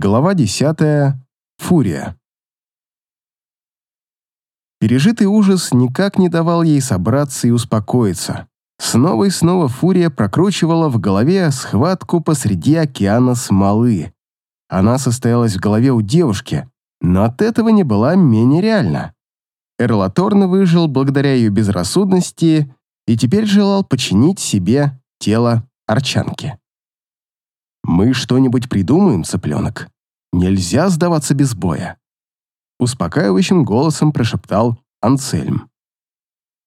Глава 10. Фурия. Пережитый ужас никак не давал ей собраться и успокоиться. Снова и снова Фурия прокручивала в голове схватку посреди океана смолы. Она состоялась в голове у девушки, но от этого не была менее реальна. Эрлаторн выжил благодаря ее безрассудности и теперь желал починить себе тело Арчанки. «Мы что-нибудь придумаем, цыпленок. Нельзя сдаваться без боя», — успокаивающим голосом прошептал Анцельм.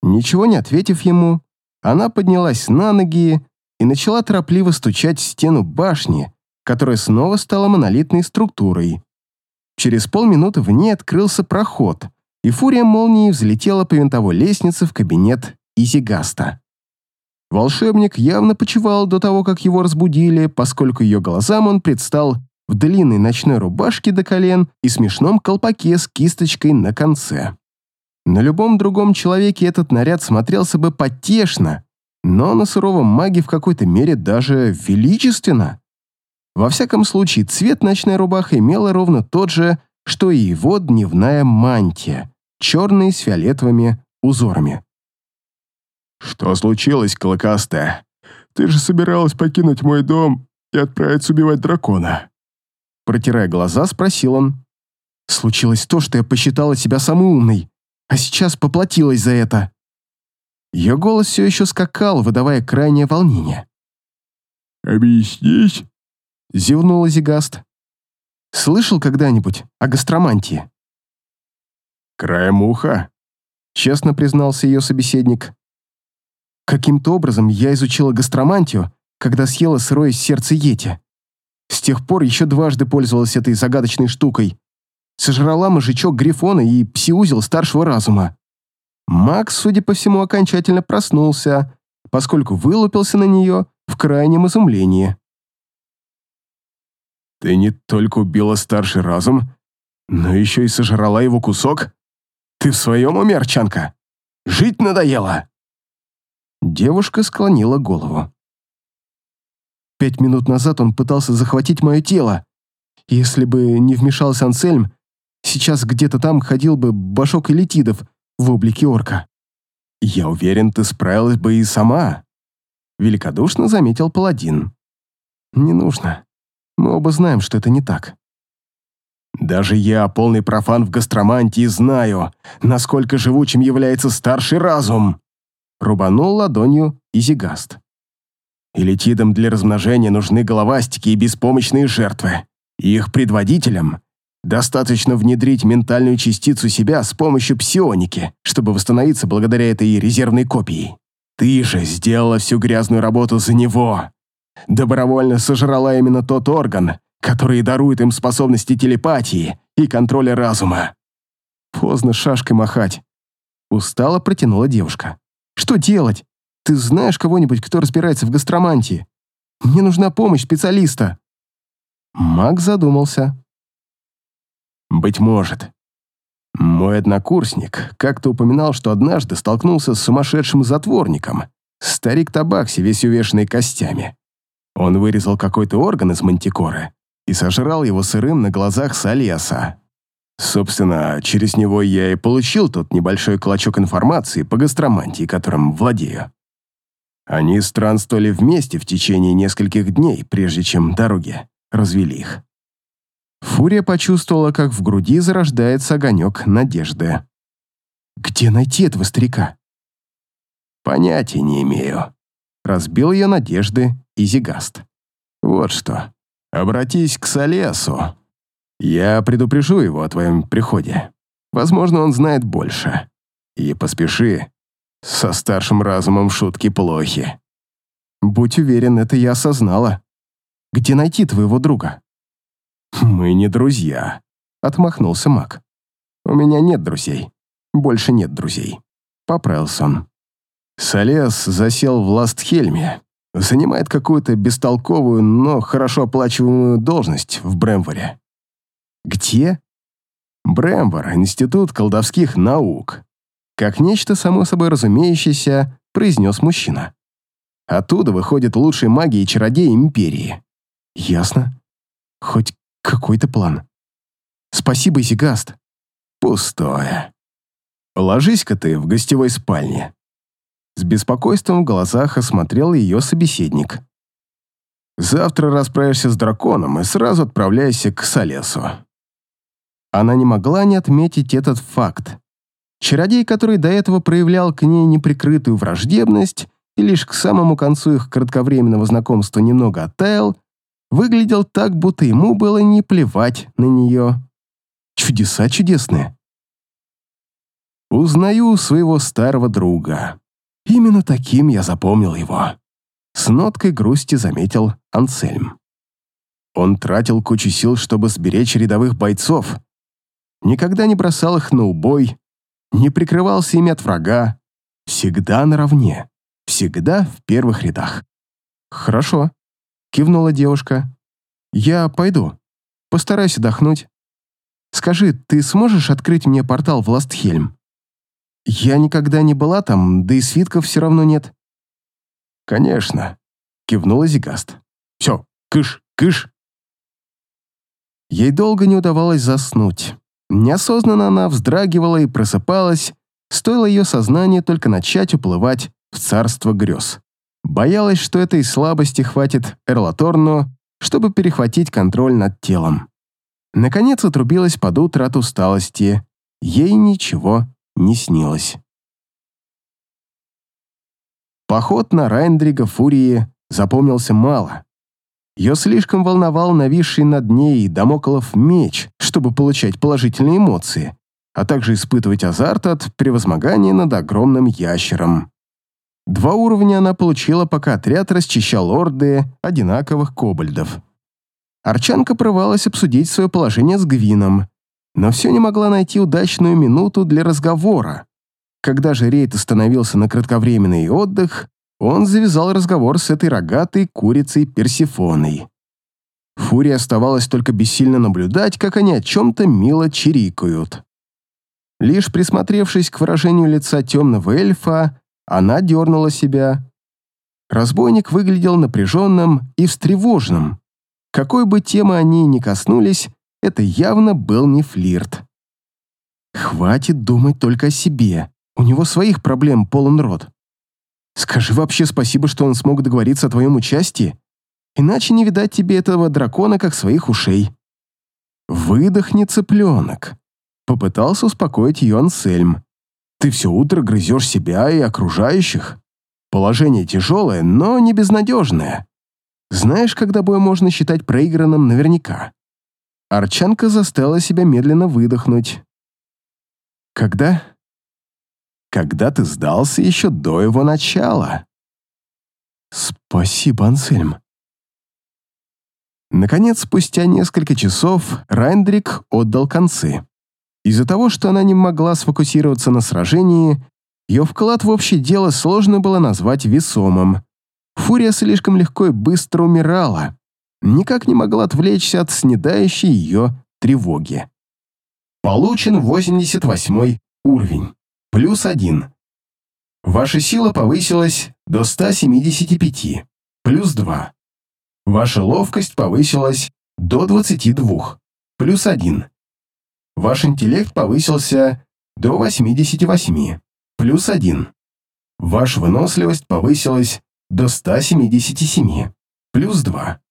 Ничего не ответив ему, она поднялась на ноги и начала торопливо стучать в стену башни, которая снова стала монолитной структурой. Через полминуты в ней открылся проход, и фурия молнии взлетела по винтовой лестнице в кабинет Изигаста. Волшебник явно почевал до того, как его разбудили, поскольку ее глазам он предстал в длинной ночной рубашке до колен и смешном колпаке с кисточкой на конце. На любом другом человеке этот наряд смотрелся бы потешно, но на суровом маге в какой-то мере даже величественно. Во всяком случае, цвет ночной рубахи имела ровно тот же, что и его дневная мантия, черный с фиолетовыми узорами. «Что случилось, Клыкастая? Ты же собиралась покинуть мой дом и отправиться убивать дракона?» Протирая глаза, спросил он. «Случилось то, что я посчитала себя самой умной, а сейчас поплатилась за это». Ее голос все еще скакал, выдавая крайнее волнение. «Объяснись?» — зевнул Зигаст. «Слышал когда-нибудь о гастромантии?» «Краем уха», — честно признался ее собеседник. Каким-то образом я изучила гастромантию, когда съела сырое сердце Йети. С тех пор еще дважды пользовалась этой загадочной штукой. Сожрала мужичок Грифона и псиузел старшего разума. Макс, судя по всему, окончательно проснулся, поскольку вылупился на нее в крайнем изумлении. «Ты не только убила старший разум, но еще и сожрала его кусок? Ты в своем уме, Арчанка? Жить надоело!» Девушка склонила голову. Пять минут назад он пытался захватить мое тело. Если бы не вмешался Ансельм, сейчас где-то там ходил бы башок элитидов в облике орка. «Я уверен, ты справилась бы и сама», — великодушно заметил паладин. «Не нужно. Мы оба знаем, что это не так». «Даже я, полный профан в гастромантии, знаю, насколько живучим является старший разум», рубанул ладонью Изигаст. Элитидам для размножения нужны головастики и беспомощные жертвы. Их предводителям достаточно внедрить ментальную частицу себя с помощью псионики, чтобы восстановиться благодаря этой резервной копии. Ты же сделала всю грязную работу за него. Добровольно сожрала именно тот орган, который дарует им способности телепатии и контроля разума. Поздно шашкой махать. Устало протянула девушка. Что делать? Ты знаешь кого-нибудь, кто разбирается в гастромантии? Мне нужна помощь специалиста». Маг задумался. «Быть может. Мой однокурсник как-то упоминал, что однажды столкнулся с сумасшедшим затворником, старик Табакси, весь увешанный костями. Он вырезал какой-то орган из мантикоры и сожрал его сырым на глазах Салеса. Собственно, через него я и получил тот небольшой клочок информации по гастромантии, которым владею. Они странствовали вместе в течение нескольких дней, прежде чем дороги развели их. Фурия почувствовала, как в груди зарождается огонек надежды. «Где найти этого старика?» «Понятия не имею», — разбил ее надежды Изигаст. «Вот что. Обратись к Солесу. Я предупрежу его о твоем приходе. Возможно, он знает больше. И поспеши. Со старшим разумом шутки плохи. Будь уверен, это я осознала. Где найти твоего друга? Мы не друзья, отмахнулся Мак. У меня нет друзей. Больше нет друзей. Поправился он. Солес засел в Ластхельме. Занимает какую-то бестолковую, но хорошо оплачиваемую должность в Брэмворе. Где? Брэмбор, Институт колдовских наук. Как нечто само собой разумеющееся, произнес мужчина. Оттуда выходят лучшие маги и чародеи Империи. Ясно. Хоть Какой-то план. Спасибо, Изигаст. Пустое. Ложись-ка ты в гостевой спальне. С беспокойством в глазах осмотрел ее собеседник. Завтра расправишься с драконом и сразу отправляйся к Солесу. Она не могла не отметить этот факт. Чародей, который до этого проявлял к ней неприкрытую враждебность и лишь к самому концу их кратковременного знакомства немного оттаял, выглядел так, будто ему было не плевать на нее. Чудеса чудесные. Узнаю своего старого друга. Именно таким я запомнил его. С ноткой грусти заметил Ансельм. Он тратил кучу сил, чтобы сберечь рядовых бойцов. Никогда не бросал их на убой, не прикрывался ими от врага. Всегда наравне, всегда в первых рядах. «Хорошо», — кивнула девушка. «Я пойду. Постараюсь отдохнуть. Скажи, ты сможешь открыть мне портал в Ластхельм?» «Я никогда не была там, да и свитков все равно нет». «Конечно», — кивнула Зигаст. «Все, кыш, кыш». Ей долго не удавалось заснуть. Неосознанно она вздрагивала и просыпалась, стоило ее сознание только начать уплывать в царство грез. Боялась, что этой слабости хватит Эрлаторну, чтобы перехватить контроль над телом. Наконец отрубилась под утро от усталости. Ей ничего не снилось. Поход на Райндрига Фурии запомнился мало. Ее слишком волновал нависший над ней домоклов меч, чтобы получать положительные эмоции, а также испытывать азарт от превозмогания над огромным ящером. Два уровня она получила, пока отряд расчищал орды одинаковых кобальдов. Арчанка порывалась обсудить свое положение с Гвином, но все не могла найти удачную минуту для разговора. Когда же рейд остановился на кратковременный отдых, он завязал разговор с этой рогатой курицей Персифоной. Фурия оставалось только бессильно наблюдать, как они о чем-то мило чирикают. Лишь присмотревшись к выражению лица темного эльфа, она дернула себя. Разбойник выглядел напряженным и встревоженным. Какой бы темы они ни коснулись, это явно был не флирт. Хватит думать только о себе. У него своих проблем полон рот. Скажи вообще спасибо, что он смог договориться о твоем участии, иначе не видать тебе этого дракона как своих ушей. Выдохни, цыпленок. Попытался успокоить ее Ансельм. Ты все утро грызешь себя и окружающих. Положение тяжелое, но не безнадежное. Знаешь, когда бой можно считать проигранным наверняка? Арчанка заставила себя медленно выдохнуть. Когда? Когда ты сдался еще до его начала. Спасибо, Ансельм. Наконец, спустя несколько часов, Райндрик отдал концы. Из-за того, что она не могла сфокусироваться на сражении, ее вклад в общее дело сложно было назвать весомым. Фурия слишком легко и быстро умирала, никак не могла отвлечься от снедающей ее тревоги. Получен 88 уровень, плюс 1. Ваша сила повысилась до 175, плюс 2. Ваша ловкость повысилась до 22, плюс 1. Ваш интеллект повысился до 88, плюс 1. Ваша выносливость повысилась до 177, плюс 2.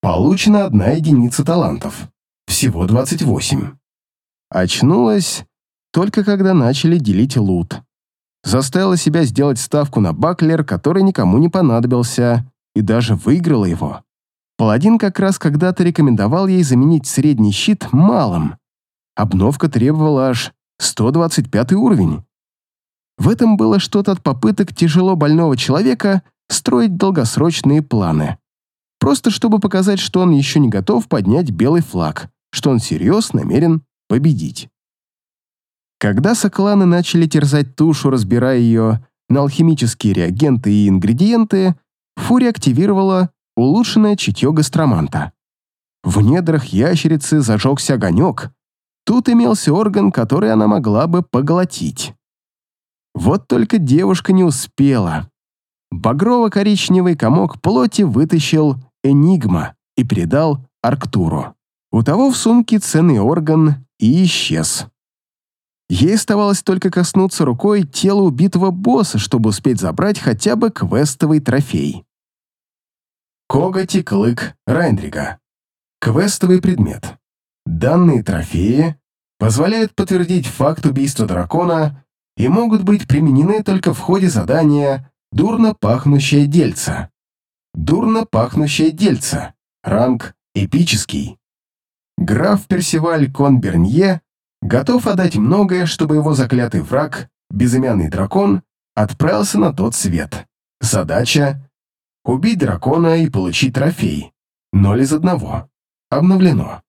Получена одна единица талантов, всего 28. Очнулась только когда начали делить лут. Заставила себя сделать ставку на баклер, который никому не понадобился, и даже выиграла его. Паладин как раз когда-то рекомендовал ей заменить средний щит малым. Обновка требовала аж 125 уровень. В этом было что-то от попыток тяжело больного человека строить долгосрочные планы. Просто чтобы показать, что он еще не готов поднять белый флаг, что он всерьез намерен победить. Когда сокланы начали терзать тушу, разбирая ее на алхимические реагенты и ингредиенты, Фурия активировала улучшенное чутье гастроманта. В недрах ящерицы зажегся огонек. Тут имелся орган, который она могла бы поглотить. Вот только девушка не успела. Багрово-коричневый комок плоти вытащил Энигма и передал Арктуру. У того в сумке ценный орган и исчез. Ей оставалось только коснуться рукой тела убитого босса, чтобы успеть забрать хотя бы квестовый трофей. Коготь и клык Райндрига. Квестовый предмет. Данные трофеи позволяют подтвердить факт убийства дракона и могут быть применены только в ходе задания «Дурно пахнущее дельце». Дурно пахнущее дельце. Ранг эпический. Граф Персиваль Конбернье готов отдать многое, чтобы его заклятый враг, безымянный дракон, отправился на тот свет. Задача — убить дракона и получить трофей. Ноль из одного. Обновлено.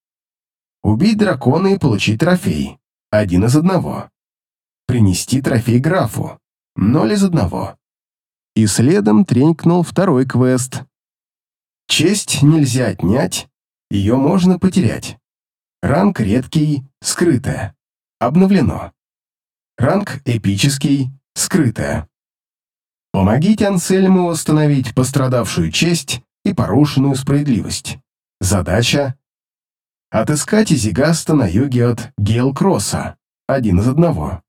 Убить дракона и получить трофей. Один из одного. Принести трофей графу. Ноль из одного. И следом тренькнул второй квест. Честь нельзя отнять, ее можно потерять. Ранг редкий, скрытое. Обновлено. Ранг эпический, скрытое. Помогите Ансельму восстановить пострадавшую честь и порушенную справедливость. Задача — отыскать Изигаста на юге от Гейлкросса, один из одного.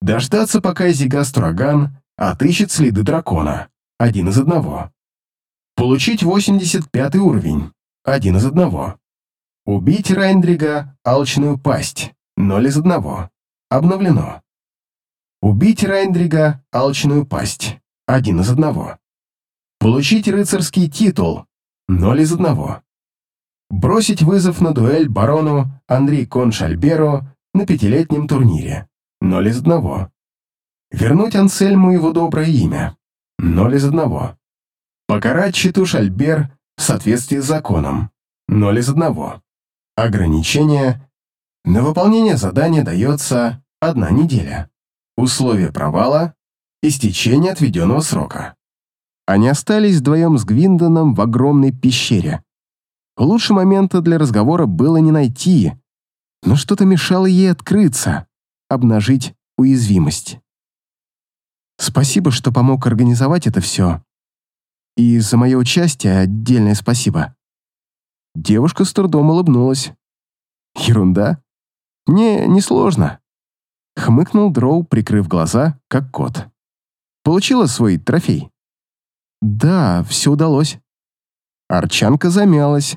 Дождаться, пока Изигаст-ураган отыщет следы дракона, один из одного. Получить 85 уровень, один из одного. Убить Райндрига, алчную пасть, ноль из одного. Обновлено. Убить Райндрига, алчную пасть, один из одного. Получить рыцарский титул, ноль из одного. Бросить вызов на дуэль барону Андрей Коншальберу на пятилетнем турнире, ноль из одного. Вернуть Ансельму его доброе имя, ноль из одного. Покарать читу Шальбер в соответствии с законом, ноль из одного. Ограничение. На выполнение задания дается одна неделя. Условие провала – истечение отведенного срока. Они остались вдвоем с Гвиндоном в огромной пещере. Лучше момента для разговора было не найти, но что-то мешало ей открыться, обнажить уязвимость. Спасибо, что помог организовать это все. И за мое участие отдельное спасибо. Девушка с трудом улыбнулась. Ерунда. Мне несложно. Хмыкнул Дроу, прикрыв глаза, как кот. Получила свой трофей? Да, все удалось. Арчанка замялась.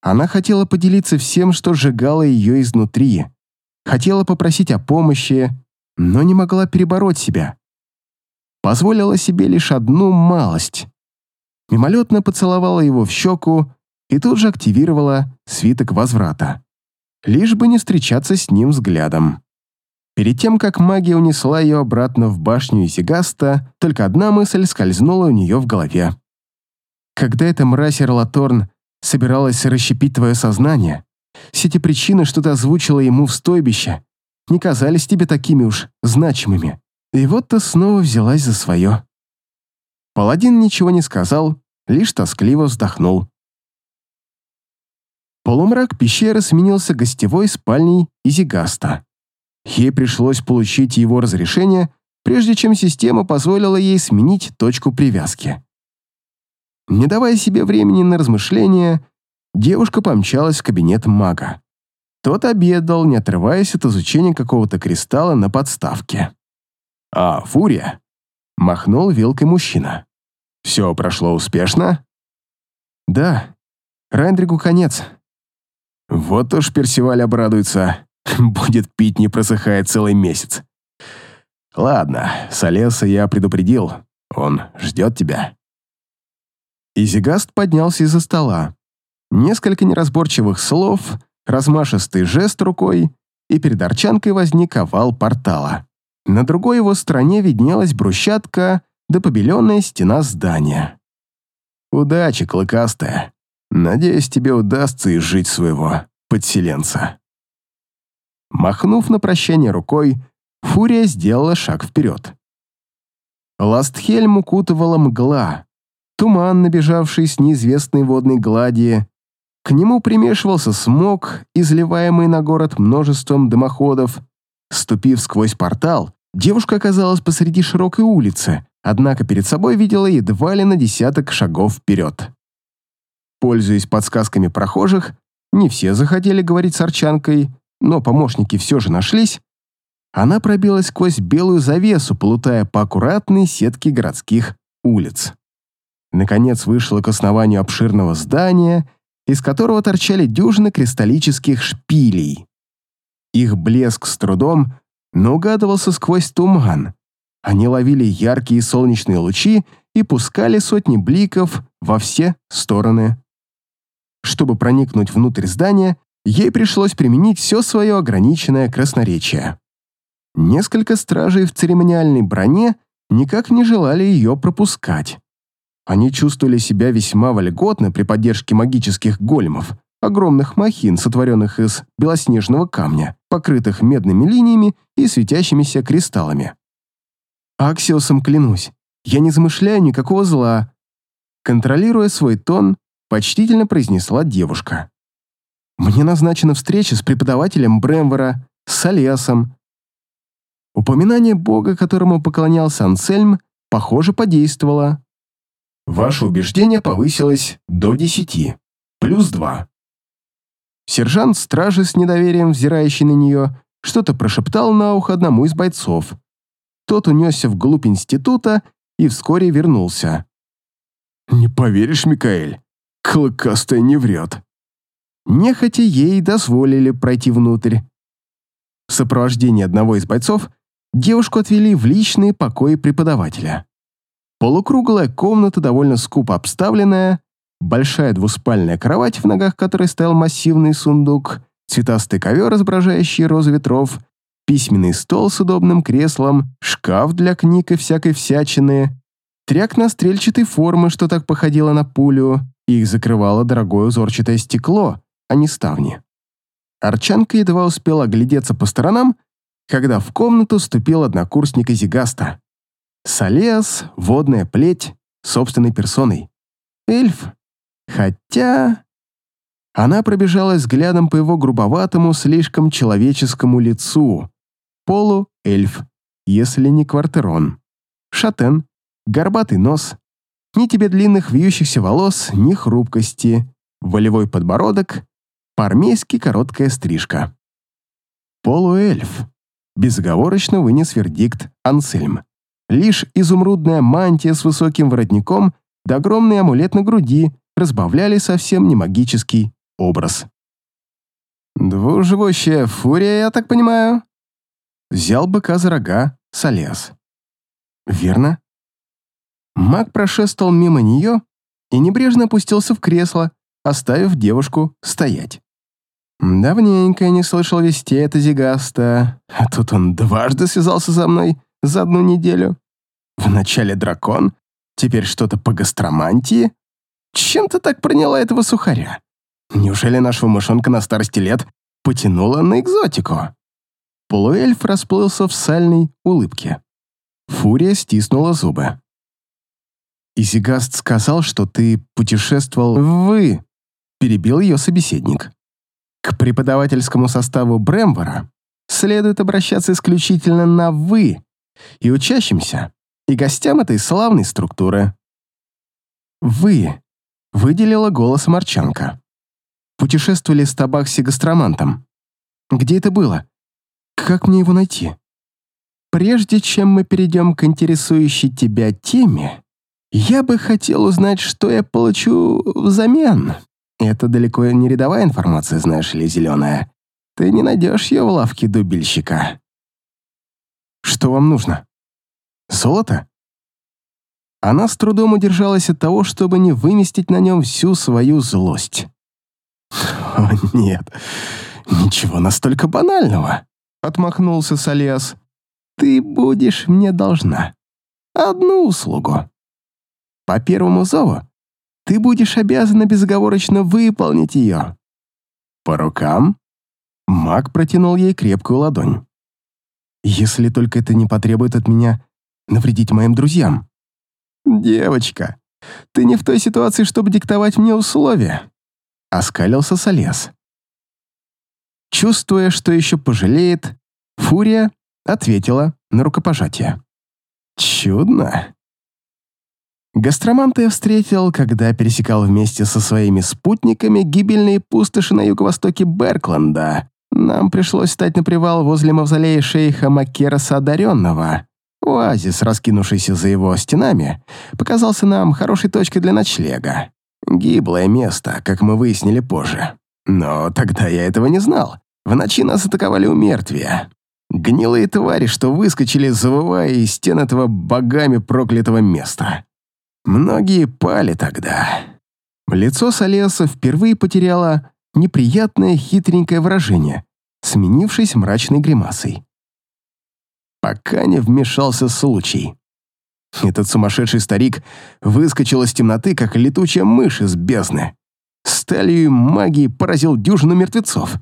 Она хотела поделиться всем, что сжигало ее изнутри. Хотела попросить о помощи, но не могла перебороть себя. Позволила себе лишь одну малость. Мимолетно поцеловала его в щеку и тут же активировала свиток возврата. Лишь бы не встречаться с ним взглядом. Перед тем, как магия унесла ее обратно в башню Изигаста, только одна мысль скользнула у нее в голове. Когда эта мразь Эрлаторн собиралась расщепить твое сознание, все эти причины, что ты озвучила ему в стойбище, не казались тебе такими уж значимыми. И вот ты снова взялась за свое. Паладин ничего не сказал, лишь тоскливо вздохнул. Полумрак пещеры сменился гостевой спальней Изигаста. Ей пришлось получить его разрешение, прежде чем система позволила ей сменить точку привязки. Не давая себе времени на размышления, девушка помчалась в кабинет мага. Тот обедал, не отрываясь от изучения какого-то кристалла на подставке. «А, фурия!» — махнул вилкой мужчина. «Все прошло успешно?» «Да. Райндригу конец. Вот уж Персиваль обрадуется. Будет пить, не просыхая целый месяц. Ладно, Солеса я предупредил. Он ждет тебя. Изигаст поднялся из-за стола. Несколько неразборчивых слов, размашистый жест рукой, и перед Арчанкой возник овал портала. На другой его стороне виднелась брусчатка да побеленная стена здания. «Удачи, клыкастая!» Надеюсь, тебе удастся изжить своего подселенца». Махнув на прощание рукой, Фурия сделала шаг вперед. Ластхельм укутывала мгла, туман, набежавший с неизвестной водной глади. К нему примешивался смог, изливаемый на город множеством дымоходов. Ступив сквозь портал, девушка оказалась посреди широкой улицы, однако перед собой видела едва ли на десяток шагов вперед. Пользуясь подсказками прохожих, не все захотели говорить с Арчанкой, но помощники все же нашлись, она пробилась сквозь белую завесу, плутая по аккуратной сетке городских улиц. Наконец вышла к основанию обширного здания, из которого торчали дюжины кристаллических шпилей. Их блеск с трудом, но угадывался сквозь туман. Они ловили яркие солнечные лучи и пускали сотни бликов во все стороны. Чтобы проникнуть внутрь здания, ей пришлось применить все свое ограниченное красноречие. Несколько стражей в церемониальной броне никак не желали ее пропускать. Они чувствовали себя весьма вольготно при поддержке магических големов, огромных махин, сотворенных из белоснежного камня, покрытых медными линиями и светящимися кристаллами. «Аксиосом клянусь, я не замышляю никакого зла», контролируя свой тон, почтительно произнесла девушка. «Мне назначена встреча с преподавателем Бремвера, с Алиасом, Упоминание бога, которому поклонялся Ансельм, похоже, подействовало. Ваше убеждение повысилось до десяти, плюс два. Сержант стражи с недоверием, взирающий на нее, что-то прошептал на ухо одному из бойцов. Тот унесся вглубь института и вскоре вернулся. «Не поверишь, Микаэль, клыкастая не врет». Нехотя ей дозволили пройти внутрь. В сопровождении одного из бойцов девушку отвели в личные покои преподавателя. Полукруглая комната, довольно скупо обставленная, большая двуспальная кровать, в ногах которой стоял массивный сундук, цветастый ковер, изображающий розы ветров, письменный стол с удобным креслом, шкаф для книг и всякой всячины, тряк на стрельчатой формы, что так походило на пулю, их закрывало дорогое узорчатое стекло, а не ставни. Арчанка едва успела оглядеться по сторонам, когда в комнату вступил однокурсник Изигаста. Салеас, водная плеть, собственной персоной. Эльф. Хотя... Она пробежала взглядом по его грубоватому, слишком человеческому лицу. Полу-эльф, если не квартерон. Шатен, горбатый нос. Ни тебе длинных вьющихся волос, ни хрупкости. Волевой подбородок, по-армейски короткая стрижка. Полуэльф безоговорочно вынес вердикт Ансельм. Лишь изумрудная мантия с высоким воротником да огромный амулет на груди разбавляли совсем не магический образ. «Двуживущая фурия, я так понимаю?» Взял быка за рога Солез. «Верно». Маг прошествовал мимо нее и небрежно опустился в кресло, оставив девушку стоять. Давненько я не слышал вести от Зигаста, а тут он дважды связался со мной за одну неделю. Вначале дракон, теперь что-то по гастромантии. Чем ты так приняла этого сухаря? Неужели нашего мышонка на старости лет потянула на экзотику? Полуэльф расплылся в сальной улыбке. Фурия стиснула зубы. «Изигаст сказал, что ты путешествовал «вы», — перебил ее собеседник. К преподавательскому составу Бремвора следует обращаться исключительно на «вы» и учащимся, и гостям этой славной структуры. «Вы», — выделила голос Марчанка. Путешествовали с табакси-гастромантом. Где это было? Как мне его найти? Прежде чем мы перейдем к интересующей тебя теме, я бы хотел узнать, что я получу взамен. Это далеко не рядовая информация, знаешь ли, зеленая. Ты не найдешь ее в лавке дубильщика. Что вам нужно? Золото? Она с трудом удержалась от того, чтобы не выместить на нем всю свою злость. «О, нет, ничего настолько банального», — отмахнулся Салиас. «Ты будешь мне должна. Одну услугу. По первому зову ты будешь обязана безоговорочно выполнить ее. По рукам? Маг протянул ей крепкую ладонь. Если только это не потребует от меня навредить моим друзьям. Девочка, ты не в той ситуации, чтобы диктовать мне условия. Оскалился Солез. Чувствуя, что еще пожалеет, Фурия ответила на рукопожатие. Чудно. Гастроманта я встретил, когда пересекал вместе со своими спутниками гибельные пустоши на юго-востоке Беркленда. Нам пришлось встать на привал возле мавзолея шейха Макераса Одаренного. Оазис, раскинувшийся за его стенами, показался нам хорошей точкой для ночлега. Гиблое место, как мы выяснили позже. Но тогда я этого не знал. В ночи нас атаковали у мертвия. Гнилые твари, что выскочили, завывая из стен этого богами проклятого места. Многие пали тогда. Лицо Солеса впервые потеряло неприятное хитренькое выражение, сменившись мрачной гримасой. Пока не вмешался случай. Этот сумасшедший старик выскочил из темноты, как летучая мышь из бездны. Сталью магии поразил дюжину мертвецов.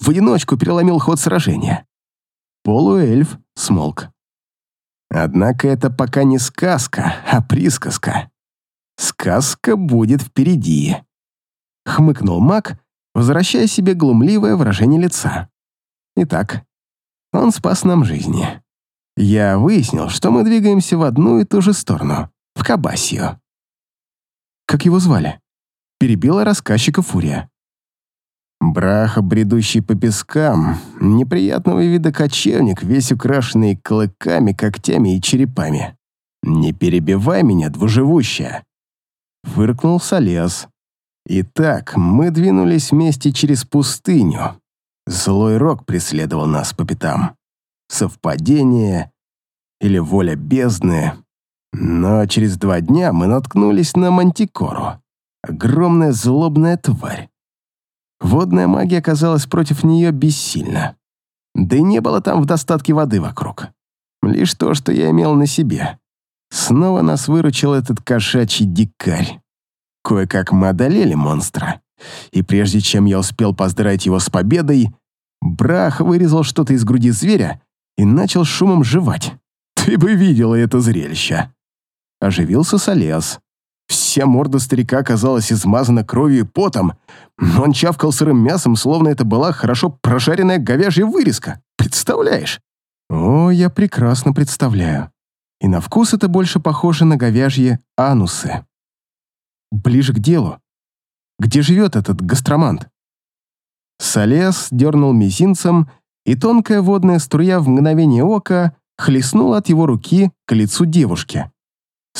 В одиночку переломил ход сражения. Полуэльф смолк. Однако это пока не сказка, а присказка. Сказка будет впереди. Хмыкнул маг, возвращая себе глумливое выражение лица. Итак, он спас нам жизни. Я выяснил, что мы двигаемся в одну и ту же сторону, в Кабасию. Как его звали? Перебила рассказчика Фурия. Браха, бредущий по пескам, неприятного вида кочевник, весь украшенный клыками, когтями и черепами. «Не перебивай меня, двуживущая!» Фыркнул Солез. Итак, мы двинулись вместе через пустыню. Злой рок преследовал нас по пятам. Совпадение или воля бездны. Но через два дня мы наткнулись на мантикору. Огромная злобная тварь Водная магия оказалась против нее бессильна. Да и не было там в достатке воды вокруг. Лишь то, что я имел на себе. Снова нас выручил этот кошачий дикарь. Кое-как мы одолели монстра. И прежде чем я успел поздравить его с победой, Брах вырезал что-то из груди зверя и начал шумом жевать. Ты бы видела это зрелище. Оживился Солез. Вся морда старика казалась измазана кровью и потом, но он чавкал сырым мясом, словно это была хорошо прожаренная говяжья вырезка. Представляешь? О, я прекрасно представляю. И на вкус это больше похоже на говяжьи анусы. Ближе к делу. Где живет этот гастромант? Солес дернул мизинцем, и тонкая водная струя в мгновение ока хлестнула от его руки к лицу девушки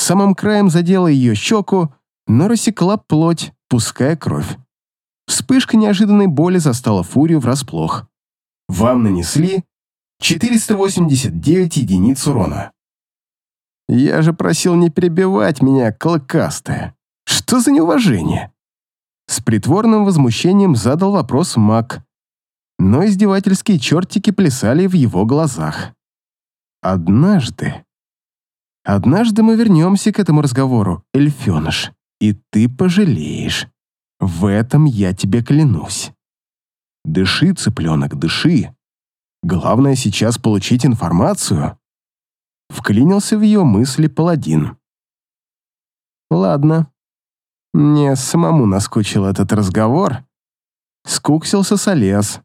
самым краем задела ее щеку, но рассекла плоть, пуская кровь. Вспышка неожиданной боли застала Фурию врасплох. Вам нанесли 489 единиц урона. Я же просил не перебивать меня, клыкастая. Что за неуважение? С притворным возмущением задал вопрос маг, но издевательские чертики плясали в его глазах. Однажды Однажды мы вернемся к этому разговору, эльфеныш, и ты пожалеешь. В этом я тебе клянусь. Дыши, цыпленок, дыши. Главное сейчас получить информацию. Вклинился в ее мысли паладин. Ладно. Мне самому наскучил этот разговор. Скуксился Солез.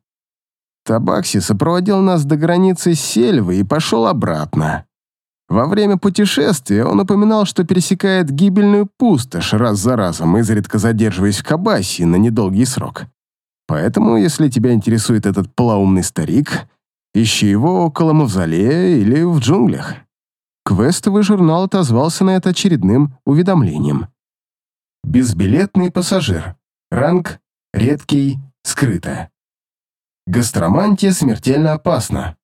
Табакси сопроводил нас до границы сельвы и пошел обратно. Во время путешествия он упоминал, что пересекает гибельную пустошь раз за разом, изредка задерживаясь в Кабасе на недолгий срок. Поэтому, если тебя интересует этот полоумный старик, ищи его около мавзолея или в джунглях. Квестовый журнал отозвался на это очередным уведомлением. Безбилетный пассажир. Ранг редкий, скрыто. Гастромантия смертельно опасна.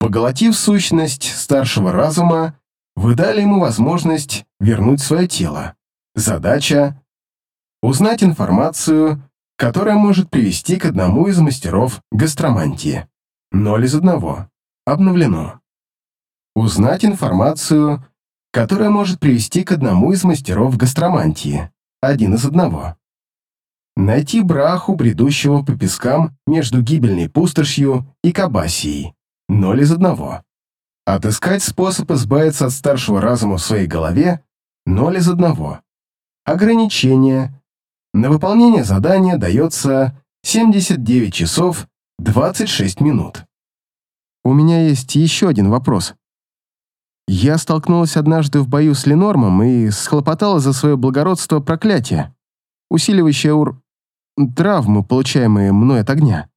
Поглотив сущность старшего разума, вы дали ему возможность вернуть свое тело. Задача — узнать информацию, которая может привести к одному из мастеров гастромантии. Ноль из одного. Обновлено. Узнать информацию, которая может привести к одному из мастеров гастромантии. Один из одного. Найти браху, бредущего по пескам между гибельной пустошью и Кабасией. Ноль из одного. Отыскать способ избавиться от старшего разума в своей голове – ноль из одного. Ограничение. На выполнение задания дается 79 часов 26 минут. У меня есть еще один вопрос. Я столкнулась однажды в бою с Ленормом и схлопотала за свое благородство проклятие, усиливающее ур... травмы, получаемые мной от огня.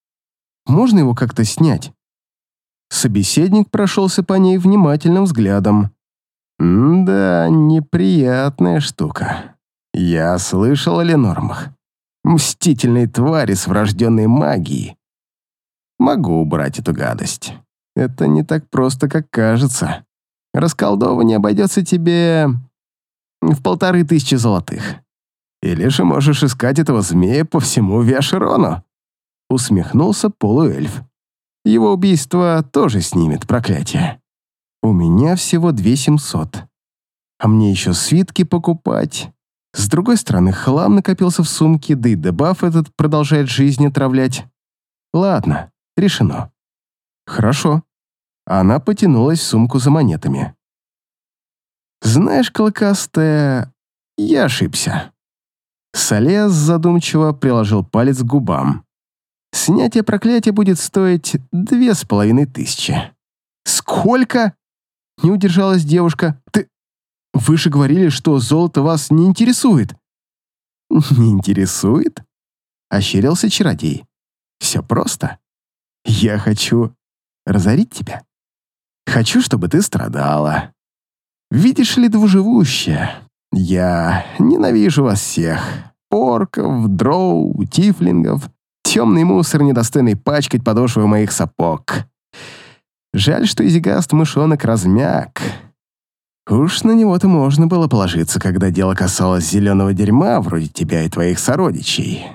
Можно его как-то снять?» Собеседник прошелся по ней внимательным взглядом. «Да, неприятная штука. Я слышал о Ленормах. Мстительные твари с врожденной магией. Могу убрать эту гадость. Это не так просто, как кажется. Расколдование обойдется тебе в полторы тысячи золотых. Или же можешь искать этого змея по всему Виашерону. Усмехнулся полуэльф. Его убийство тоже снимет проклятие. У меня всего две семьсот. А мне еще свитки покупать. С другой стороны, хлам накопился в сумке, да и дебаф этот продолжает жизнь отравлять. Ладно, решено. Хорошо. Она потянулась в сумку за монетами. Знаешь, клыкастая, я ошибся. Солез задумчиво приложил палец к губам. Снятие проклятия будет стоить две с половиной тысячи. Сколько? Не удержалась девушка. Ты... Вы же говорили, что золото вас не интересует. Не интересует? Ощерился чародей. Все просто. Я хочу разорить тебя. Хочу, чтобы ты страдала. Видишь ли, двуживущая, я ненавижу вас всех. Порков, дроу, тифлингов, темный мусор, недостойный пачкать подошвы моих сапог. Жаль, что изигаст мышонок размяк. Уж на него-то можно было положиться, когда дело касалось зеленого дерьма, вроде тебя и твоих сородичей.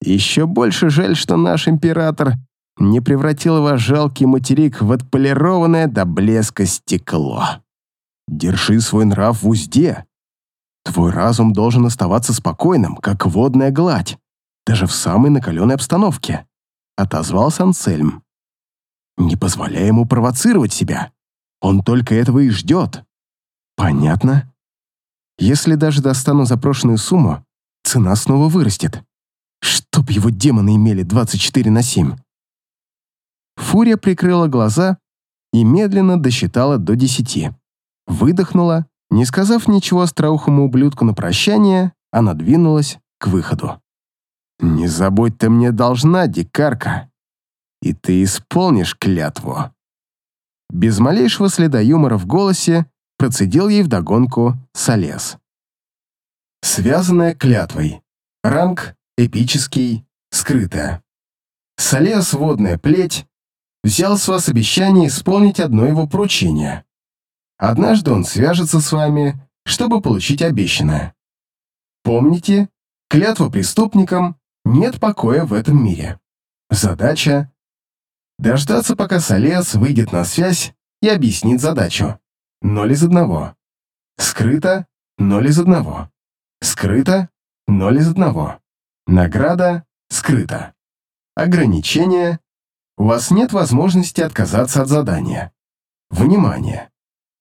Еще больше жаль, что наш император не превратил ваш жалкий материк в отполированное до блеска стекло. Держи свой нрав в узде. Твой разум должен оставаться спокойным, как водная гладь, даже в самой накаленной обстановке», — отозвался Ансельм. Не позволяй ему провоцировать себя. Он только этого и ждет. Понятно. Если даже достану запрошенную сумму, цена снова вырастет. Чтоб его демоны имели 24 на 7. Фурия прикрыла глаза и медленно досчитала до десяти. Выдохнула, не сказав ничего остроухому ублюдку на прощание, она двинулась к выходу. «Не забудь, ты мне должна, дикарка!» и ты исполнишь клятву». Без малейшего следа юмора в голосе процедил ей вдогонку Солез. Связанная клятвой. Ранг эпический, скрытая. Солез, водная плеть, взял с вас обещание исполнить одно его поручение. Однажды он свяжется с вами, чтобы получить обещанное. Помните, клятва преступникам нет покоя в этом мире. Задача Дождаться, пока Солес выйдет на связь и объяснит задачу. Ноль из одного. Скрыто — ноль из одного. Скрыто — ноль из одного. Награда — скрыто. Ограничение — у вас нет возможности отказаться от задания. Внимание!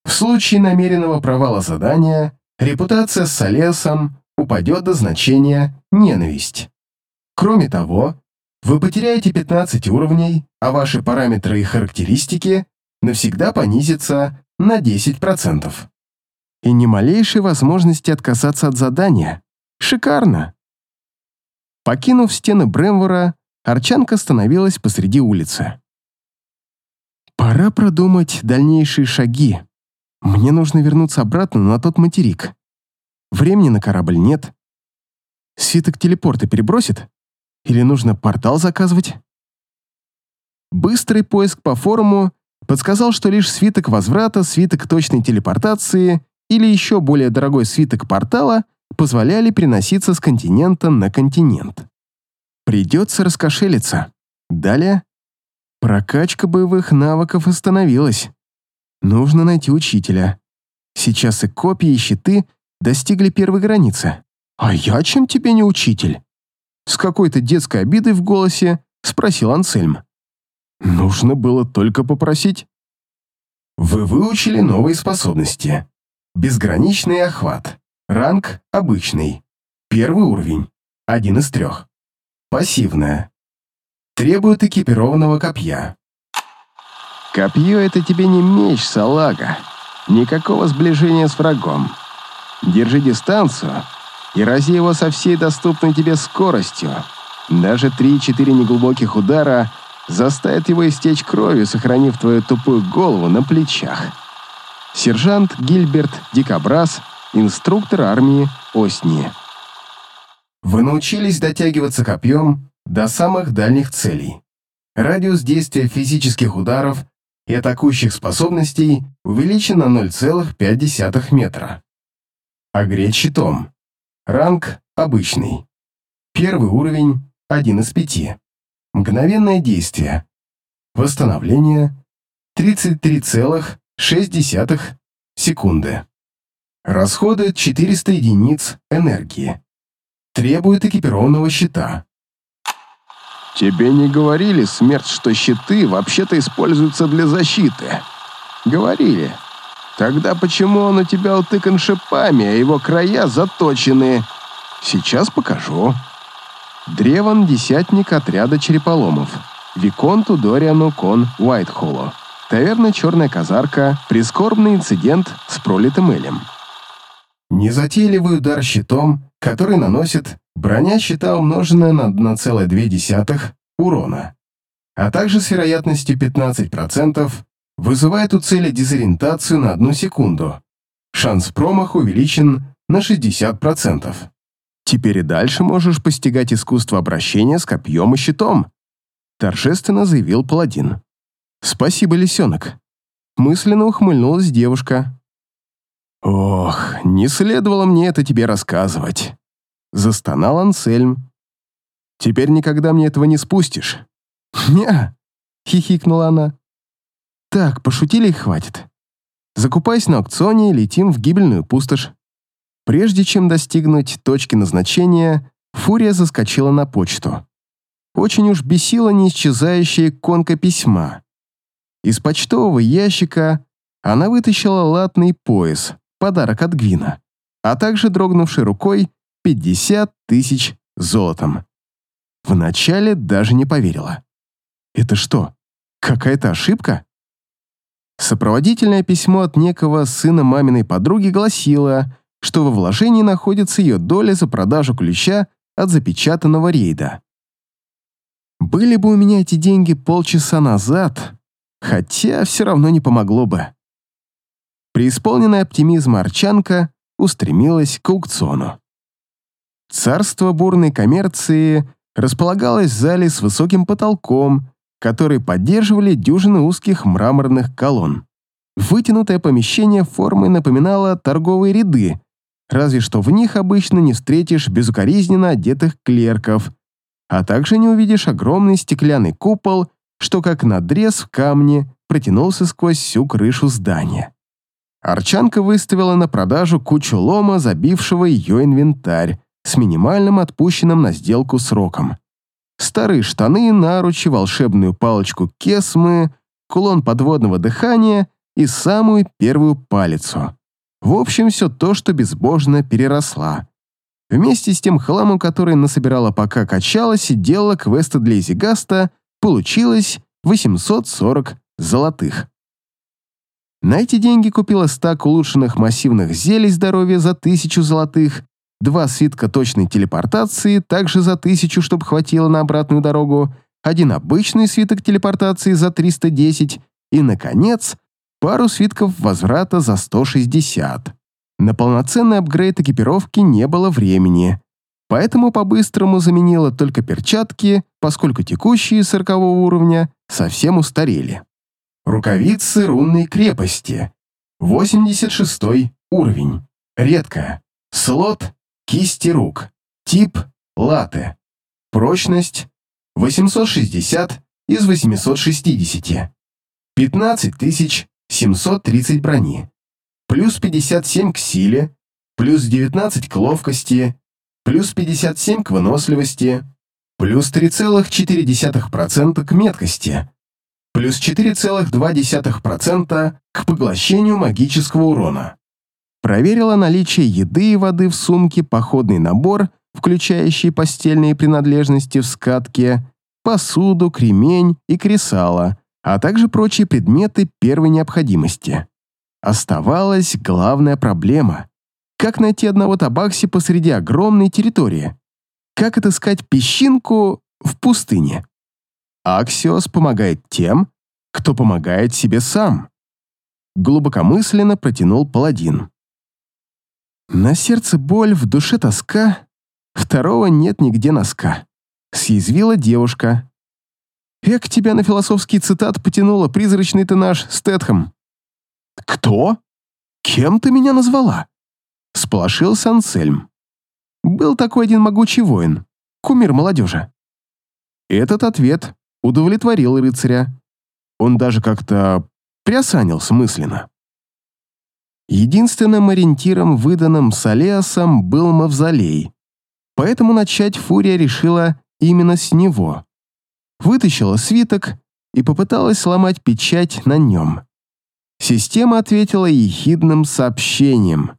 В случае намеренного провала задания репутация с Солесом упадет до значения «ненависть». Кроме того, вы потеряете 15 уровней, а ваши параметры и характеристики навсегда понизятся на 10%. И ни малейшей возможности отказаться от задания. Шикарно! Покинув стены Бремвора, Арчанка остановилась посреди улицы. Пора продумать дальнейшие шаги. Мне нужно вернуться обратно на тот материк. Времени на корабль нет. Свиток телепорта перебросит? Или нужно портал заказывать? Быстрый поиск по форуму подсказал, что лишь свиток возврата, свиток точной телепортации или еще более дорогой свиток портала позволяли переноситься с континента на континент. Придется раскошелиться. Далее прокачка боевых навыков остановилась. Нужно найти учителя. Сейчас и копии, и щиты достигли первой границы. А я чем тебе не учитель? С какой-то детской обидой в голосе спросил Ансельм. Нужно было только попросить. Вы выучили новые способности. Безграничный охват. Ранг обычный. Первый уровень. Один из трех. Пассивная. Требует экипированного копья. Копье — это тебе не меч, салага. Никакого сближения с врагом. Держи дистанцию и рази его со всей доступной тебе скоростью. Даже 3-4 неглубоких удара заставят его истечь кровью, сохранив твою тупую голову на плечах. Сержант Гильберт Дикобраз, инструктор армии Осни. Вы научились дотягиваться копьем до самых дальних целей. Радиус действия физических ударов и атакующих способностей увеличен на 0,5 метра. Огреть щитом. Ранг обычный. Первый уровень 1 из 5. Мгновенное действие. Восстановление 33,6 секунды. Расходует 400 единиц энергии. Требует экипированного щита. Тебе не говорили, смерть, что щиты вообще-то используются для защиты? Говорили. Тогда почему он у тебя утыкан шипами, а его края заточены? Сейчас покажу. Древан – десятник отряда череполомов. Виконту Дориану Кон Уайтхоллу. Таверна «Черная казарка», прискорбный инцидент с пролитым элем. Незатейливый удар щитом, который наносит броня щита, умноженная на 1,2 урона, а также с вероятностью 15% вызывает у цели дезориентацию на одну секунду. Шанс промаха увеличен на 60%. Теперь и дальше можешь постигать искусство обращения с копьем и щитом, торжественно заявил паладин. Спасибо, лисенок. Мысленно ухмыльнулась девушка. Ох, не следовало мне это тебе рассказывать. Застонал Ансельм. Теперь никогда мне этого не спустишь. «Не-а», хихикнула она. Так, пошутили и хватит. Закупайся на аукционе летим в гибельную пустошь. Прежде чем достигнуть точки назначения, Фурия заскочила на почту. Очень уж бесила неисчезающая иконка письма. Из почтового ящика она вытащила латный пояс, подарок от Гвина, а также дрогнувшей рукой 50 тысяч золотом. Вначале даже не поверила. Это что, какая-то ошибка? Сопроводительное письмо от некого сына маминой подруги гласило, что во вложении находится ее доля за продажу ключа от запечатанного рейда. Были бы у меня эти деньги полчаса назад, хотя все равно не помогло бы. Преисполненная оптимизма Арчанка устремилась к аукциону. Царство бурной коммерции располагалось в зале с высоким потолком, которые поддерживали дюжины узких мраморных колонн. Вытянутое помещение формой напоминало торговые ряды, разве что в них обычно не встретишь безукоризненно одетых клерков, а также не увидишь огромный стеклянный купол, что как надрез в камне протянулся сквозь всю крышу здания. Арчанка выставила на продажу кучу лома, забившего ее инвентарь, с минимальным отпущенным на сделку сроком старые штаны, наручи, волшебную палочку кесмы, кулон подводного дыхания и самую первую палицу. В общем, все то, что безбожно переросла. Вместе с тем хламом, который насобирала пока качалась и делала квесты для Изигаста, получилось 840 золотых. На эти деньги купила стак улучшенных массивных зелий здоровья за тысячу золотых два свитка точной телепортации, также за тысячу, чтобы хватило на обратную дорогу, один обычный свиток телепортации за 310 и, наконец, пару свитков возврата за 160. На полноценный апгрейд экипировки не было времени, поэтому по-быстрому заменила только перчатки, поскольку текущие 40 уровня совсем устарели. Рукавицы рунной крепости. 86 уровень. Редко. Слот Кисти рук. Тип – латте. Прочность – 860 из 860. 15730 брони. Плюс 57 к силе, плюс 19 к ловкости, плюс 57 к выносливости, плюс 3,4% к меткости, плюс 4,2% к поглощению магического урона. Проверила наличие еды и воды в сумке, походный набор, включающий постельные принадлежности в скатке, посуду, кремень и кресало, а также прочие предметы первой необходимости. Оставалась главная проблема. Как найти одного табакси посреди огромной территории? Как отыскать песчинку в пустыне? Аксиос помогает тем, кто помогает себе сам. Глубокомысленно протянул паладин. На сердце боль, в душе тоска, второго нет нигде носка. Съязвила девушка. Эк, тебя на философский цитат потянуло, призрачный ты наш, Стэтхэм. Кто? Кем ты меня назвала? Сполошился Ансельм. Был такой один могучий воин, кумир молодежи. Этот ответ удовлетворил рыцаря. Он даже как-то приосанился мысленно. Единственным ориентиром, выданным Салеасом, был мавзолей, поэтому начать Фурия решила именно с него. Вытащила свиток и попыталась сломать печать на нем. Система ответила ехидным сообщением.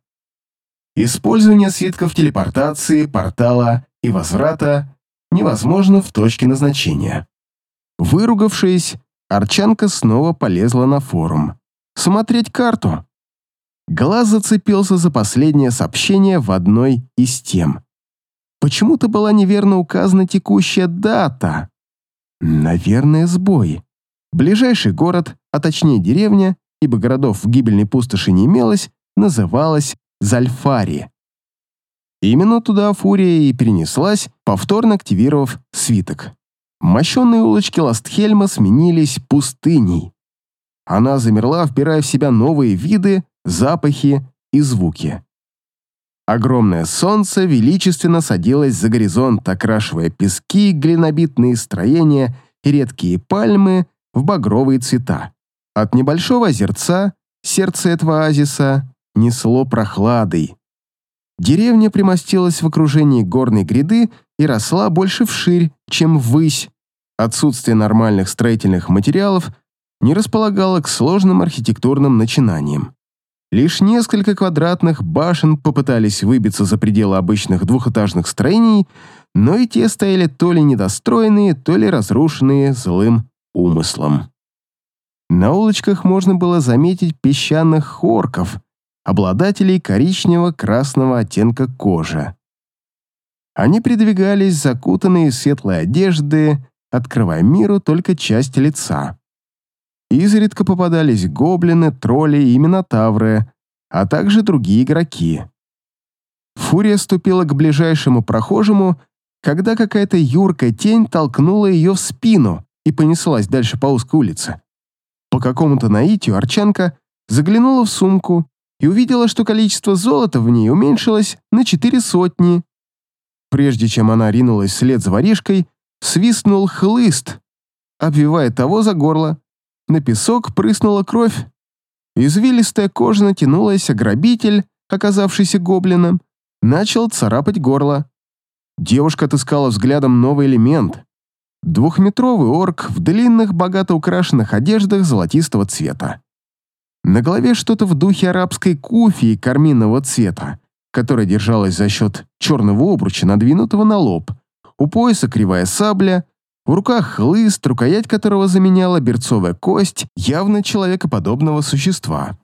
Использование свитков телепортации, портала и возврата невозможно в точке назначения. Выругавшись, Арчанка снова полезла на форум. Смотреть карту. Глаз зацепился за последнее сообщение в одной из тем. Почему-то была неверно указана текущая дата. Наверное, сбой. Ближайший город, а точнее деревня, ибо городов в гибельной пустоши не имелось, называлась Зальфари. Именно туда Фурия и перенеслась, повторно активировав свиток. Мощенные улочки Ластхельма сменились пустыней. Она замерла, вбирая в себя новые виды, запахи и звуки. Огромное солнце величественно садилось за горизонт, окрашивая пески, глинобитные строения и редкие пальмы в багровые цвета. От небольшого озерца, сердце этого оазиса, несло прохладой. Деревня примостилась в окружении горной гряды и росла больше вширь, чем ввысь. Отсутствие нормальных строительных материалов не располагало к сложным архитектурным начинаниям. Лишь несколько квадратных башен попытались выбиться за пределы обычных двухэтажных строений, но и те стояли то ли недостроенные, то ли разрушенные злым умыслом. На улочках можно было заметить песчаных хорков, обладателей коричнево-красного оттенка кожи. Они передвигались закутанные в светлые одежды, открывая миру только часть лица. Изредка попадались гоблины, тролли и минотавры, а также другие игроки. Фурия ступила к ближайшему прохожему, когда какая-то юркая тень толкнула ее в спину и понеслась дальше по узкой улице. По какому-то наитию Арчанка заглянула в сумку и увидела, что количество золота в ней уменьшилось на четыре сотни. Прежде чем она ринулась вслед за воришкой, свистнул хлыст, обвивая того за горло. На песок прыснула кровь. Извилистая кожа натянулась, а грабитель, оказавшийся гоблином, начал царапать горло. Девушка отыскала взглядом новый элемент. Двухметровый орк в длинных, богато украшенных одеждах золотистого цвета. На голове что-то в духе арабской куфии карминного цвета, которая держалась за счет черного обруча, надвинутого на лоб. У пояса кривая сабля, в руках хлыст, рукоять которого заменяла берцовая кость явно человекоподобного существа.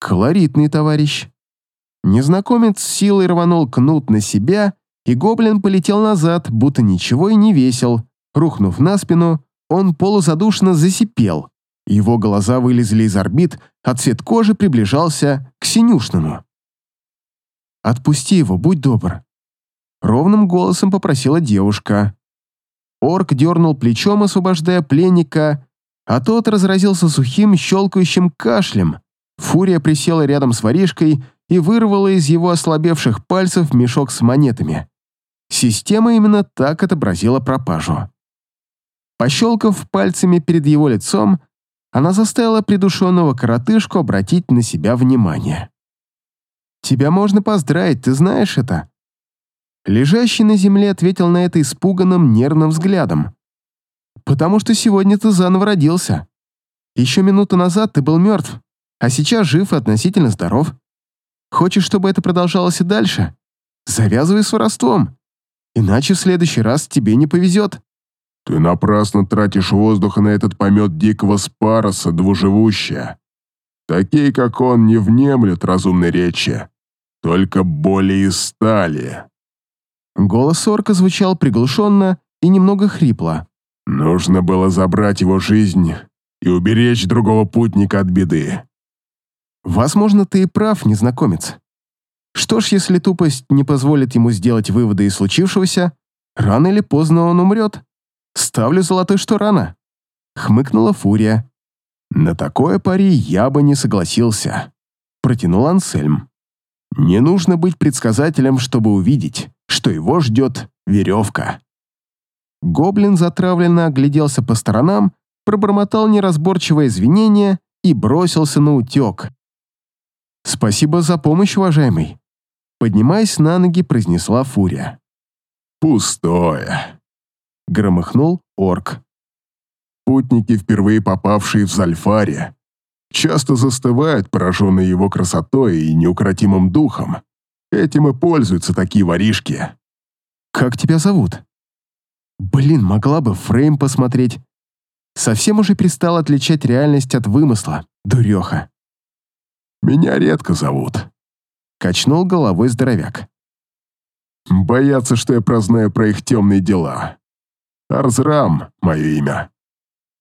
Колоритный товарищ. Незнакомец силой рванул кнут на себя, и гоблин полетел назад, будто ничего и не весил. Рухнув на спину, он полузадушно засипел. Его глаза вылезли из орбит, а цвет кожи приближался к синюшному. «Отпусти его, будь добр», — ровным голосом попросила девушка. Орк дернул плечом, освобождая пленника, а тот разразился сухим, щелкающим кашлем. Фурия присела рядом с воришкой и вырвала из его ослабевших пальцев мешок с монетами. Система именно так отобразила пропажу. Пощелкав пальцами перед его лицом, она заставила придушенного коротышку обратить на себя внимание. «Тебя можно поздравить, ты знаешь это?» Лежащий на земле ответил на это испуганным, нервным взглядом. «Потому что сегодня ты заново родился. Еще минуту назад ты был мертв, а сейчас жив и относительно здоров. Хочешь, чтобы это продолжалось и дальше? Завязывай с воровством, иначе в следующий раз тебе не повезет». «Ты напрасно тратишь воздуха на этот помет дикого спароса, двуживущая. Такие, как он, не внемлют разумной речи, только боли и стали. Голос орка звучал приглушенно и немного хрипло. Нужно было забрать его жизнь и уберечь другого путника от беды. Возможно, ты и прав, незнакомец. Что ж, если тупость не позволит ему сделать выводы из случившегося, рано или поздно он умрет. Ставлю золотой, что рано. Хмыкнула Фурия. На такое пари я бы не согласился. Протянул Ансельм. Не нужно быть предсказателем, чтобы увидеть, что его ждет веревка. Гоблин затравленно огляделся по сторонам, пробормотал неразборчивое извинение и бросился на утек. «Спасибо за помощь, уважаемый», поднимаясь на ноги, произнесла Фурия. «Пустое», — громыхнул орк. Путники, впервые попавшие в Зальфаре, часто застывают, пораженные его красотой и неукротимым духом. Этим и пользуются такие воришки. «Как тебя зовут?» «Блин, могла бы фрейм посмотреть. Совсем уже перестал отличать реальность от вымысла, дуреха». «Меня редко зовут», — качнул головой здоровяк. «Боятся, что я прознаю про их темные дела. Арзрам — мое имя.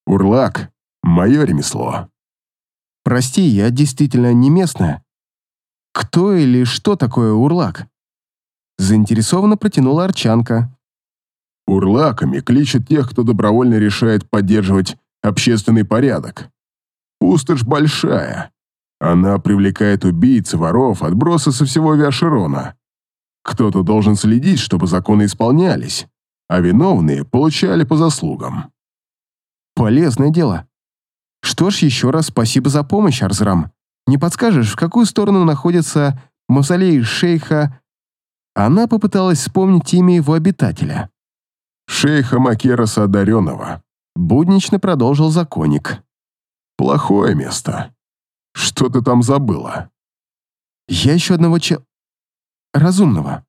Урлак — мое ремесло». «Прости, я действительно не местная. Кто или что такое урлак?» Заинтересованно протянула Арчанка. Урлаками кличут тех, кто добровольно решает поддерживать общественный порядок. Пустошь большая. Она привлекает убийц, воров, отбросы со всего Виашерона. Кто-то должен следить, чтобы законы исполнялись, а виновные получали по заслугам. Полезное дело. Что ж, еще раз спасибо за помощь, Арзрам. Не подскажешь, в какую сторону находится мавзолей шейха? Она попыталась вспомнить имя его обитателя. Шейха Макераса Одаренного. Буднично продолжил законник. Плохое место. Что ты там забыла? Я еще одного че... Разумного.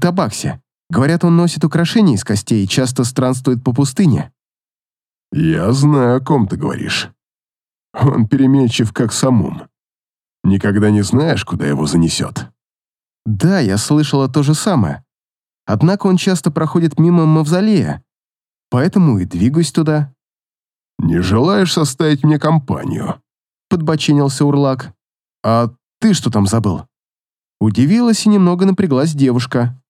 Табакси. Говорят, он носит украшения из костей и часто странствует по пустыне. Я знаю, о ком ты говоришь. Он переменчив, как самум. Никогда не знаешь, куда его занесет. Да, я слышала то же самое. Однако он часто проходит мимо мавзолея, поэтому и двигаюсь туда. «Не желаешь составить мне компанию?» — подбочинился Урлак. «А ты что там забыл?» Удивилась и немного напряглась девушка.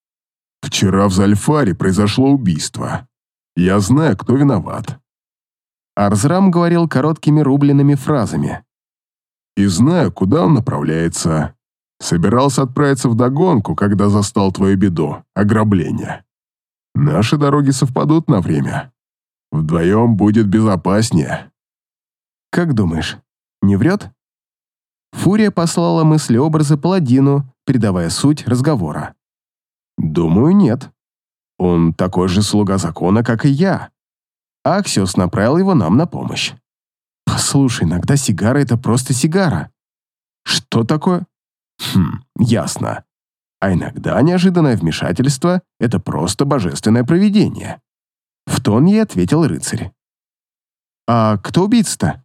«Вчера в Зальфаре произошло убийство. Я знаю, кто виноват». Арзрам говорил короткими рубленными фразами. «И знаю, куда он направляется. Собирался отправиться в догонку, когда застал твою беду — ограбление. Наши дороги совпадут на время. Вдвоем будет безопаснее». «Как думаешь, не врет?» Фурия послала мысли-образы паладину, передавая суть разговора. «Думаю, нет. Он такой же слуга закона, как и я. Аксиос направил его нам на помощь. Послушай, иногда сигара — это просто сигара. Что такое? Хм, ясно. А иногда неожиданное вмешательство — это просто божественное провидение. В тон ей ответил рыцарь. «А кто убийца-то?»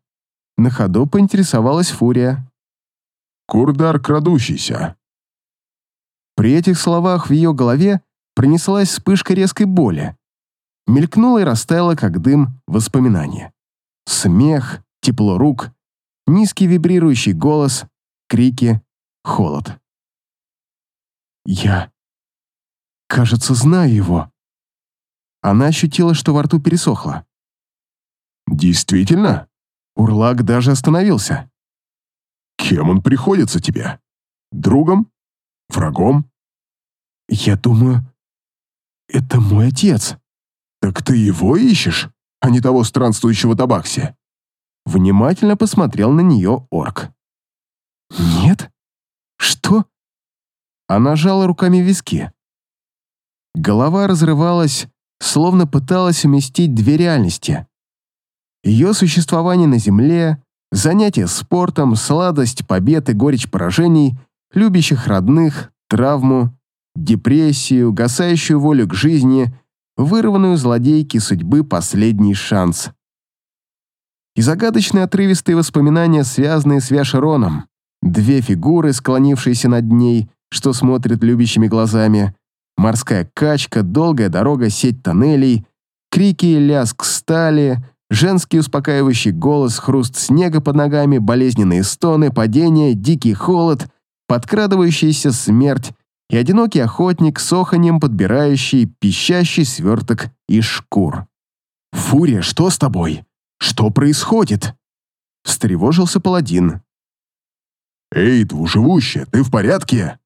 На ходу поинтересовалась Фурия. «Курдар крадущийся». При этих словах в ее голове пронеслась вспышка резкой боли. Мелькнула и растаяла, как дым, воспоминания. Смех, тепло рук, низкий вибрирующий голос, крики, холод. «Я, кажется, знаю его». Она ощутила, что во рту пересохло. «Действительно?» Урлак даже остановился. «Кем он приходится тебе? Другом? Врагом?» «Я думаю, это мой отец». «Так ты его ищешь, а не того странствующего табакси?» Внимательно посмотрел на нее орк. «Нет? Что?» Она жала руками виски. Голова разрывалась, словно пыталась уместить две реальности. Ее существование на Земле, занятия спортом, сладость побед и горечь поражений, любящих родных, травму, депрессию, гасающую волю к жизни, вырванную злодейки судьбы последний шанс. И загадочные отрывистые воспоминания, связанные с Вяшероном. Две фигуры, склонившиеся над ней, что смотрят любящими глазами, морская качка, долгая дорога, сеть тоннелей, крики и лязг стали, женский успокаивающий голос, хруст снега под ногами, болезненные стоны, падение, дикий холод, подкрадывающаяся смерть и одинокий охотник с оханем подбирающий пищащий сверток из шкур. «Фурия, что с тобой? Что происходит?» Встревожился паладин. «Эй, двуживущая, ты в порядке?»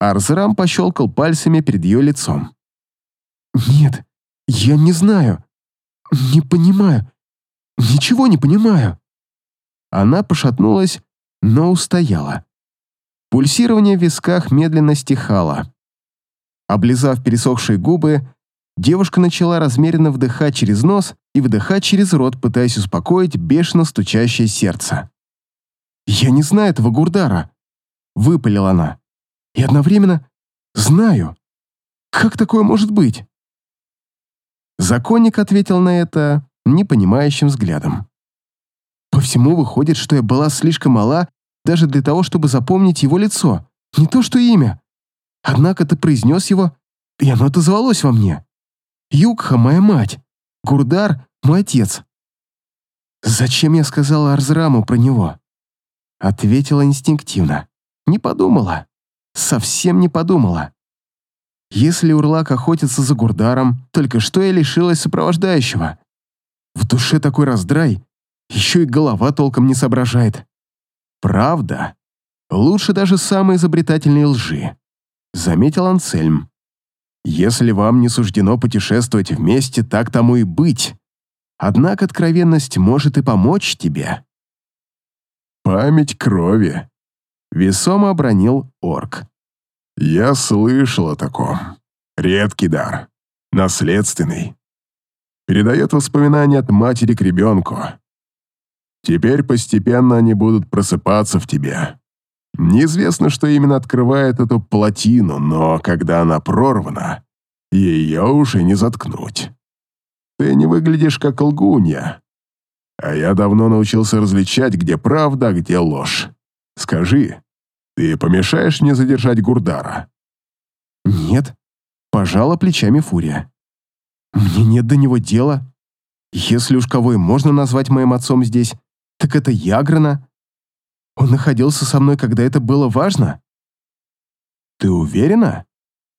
Арзрам пощелкал пальцами перед ее лицом. «Нет, я не знаю. Не понимаю. Ничего не понимаю». Она пошатнулась, но устояла. Пульсирование в висках медленно стихало. Облизав пересохшие губы, девушка начала размеренно вдыхать через нос и выдыхать через рот, пытаясь успокоить бешено стучащее сердце. «Я не знаю этого Гурдара», — выпалила она. «И одновременно знаю. Как такое может быть?» Законник ответил на это непонимающим взглядом. «По всему выходит, что я была слишком мала даже для того, чтобы запомнить его лицо, не то что имя. Однако ты произнес его, и оно отозвалось во мне. Югха — моя мать, Гурдар — мой отец. Зачем я сказала Арзраму про него? Ответила инстинктивно. Не подумала. Совсем не подумала. Если Урлак охотится за Гурдаром, только что я лишилась сопровождающего. В душе такой раздрай, еще и голова толком не соображает. Правда? Лучше даже самой изобретательной лжи, заметил Ансельм. Если вам не суждено путешествовать вместе, так тому и быть. Однако откровенность может и помочь тебе. Память крови. Весомо обронил орк. Я слышал о таком. Редкий дар. Наследственный. Передает воспоминания от матери к ребенку. Теперь постепенно они будут просыпаться в тебе. Неизвестно, что именно открывает эту плотину, но когда она прорвана, ее уже не заткнуть. Ты не выглядишь как лгунья. А я давно научился различать, где правда, а где ложь. Скажи, ты помешаешь мне задержать Гурдара? Нет, пожала плечами Фурия. Мне нет до него дела. Если уж кого и можно назвать моим отцом здесь, так это Яграна. Он находился со мной, когда это было важно. Ты уверена?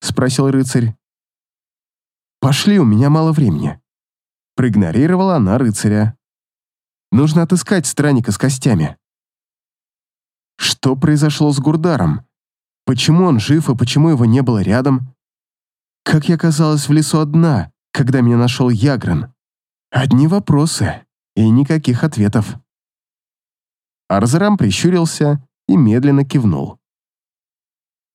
Спросил рыцарь. Пошли, у меня мало времени. Проигнорировала она рыцаря. Нужно отыскать странника с костями. Что произошло с Гурдаром? Почему он жив и почему его не было рядом? Как я оказалась в лесу одна, когда меня нашел Ягран? Одни вопросы и никаких ответов. Арзрам прищурился и медленно кивнул.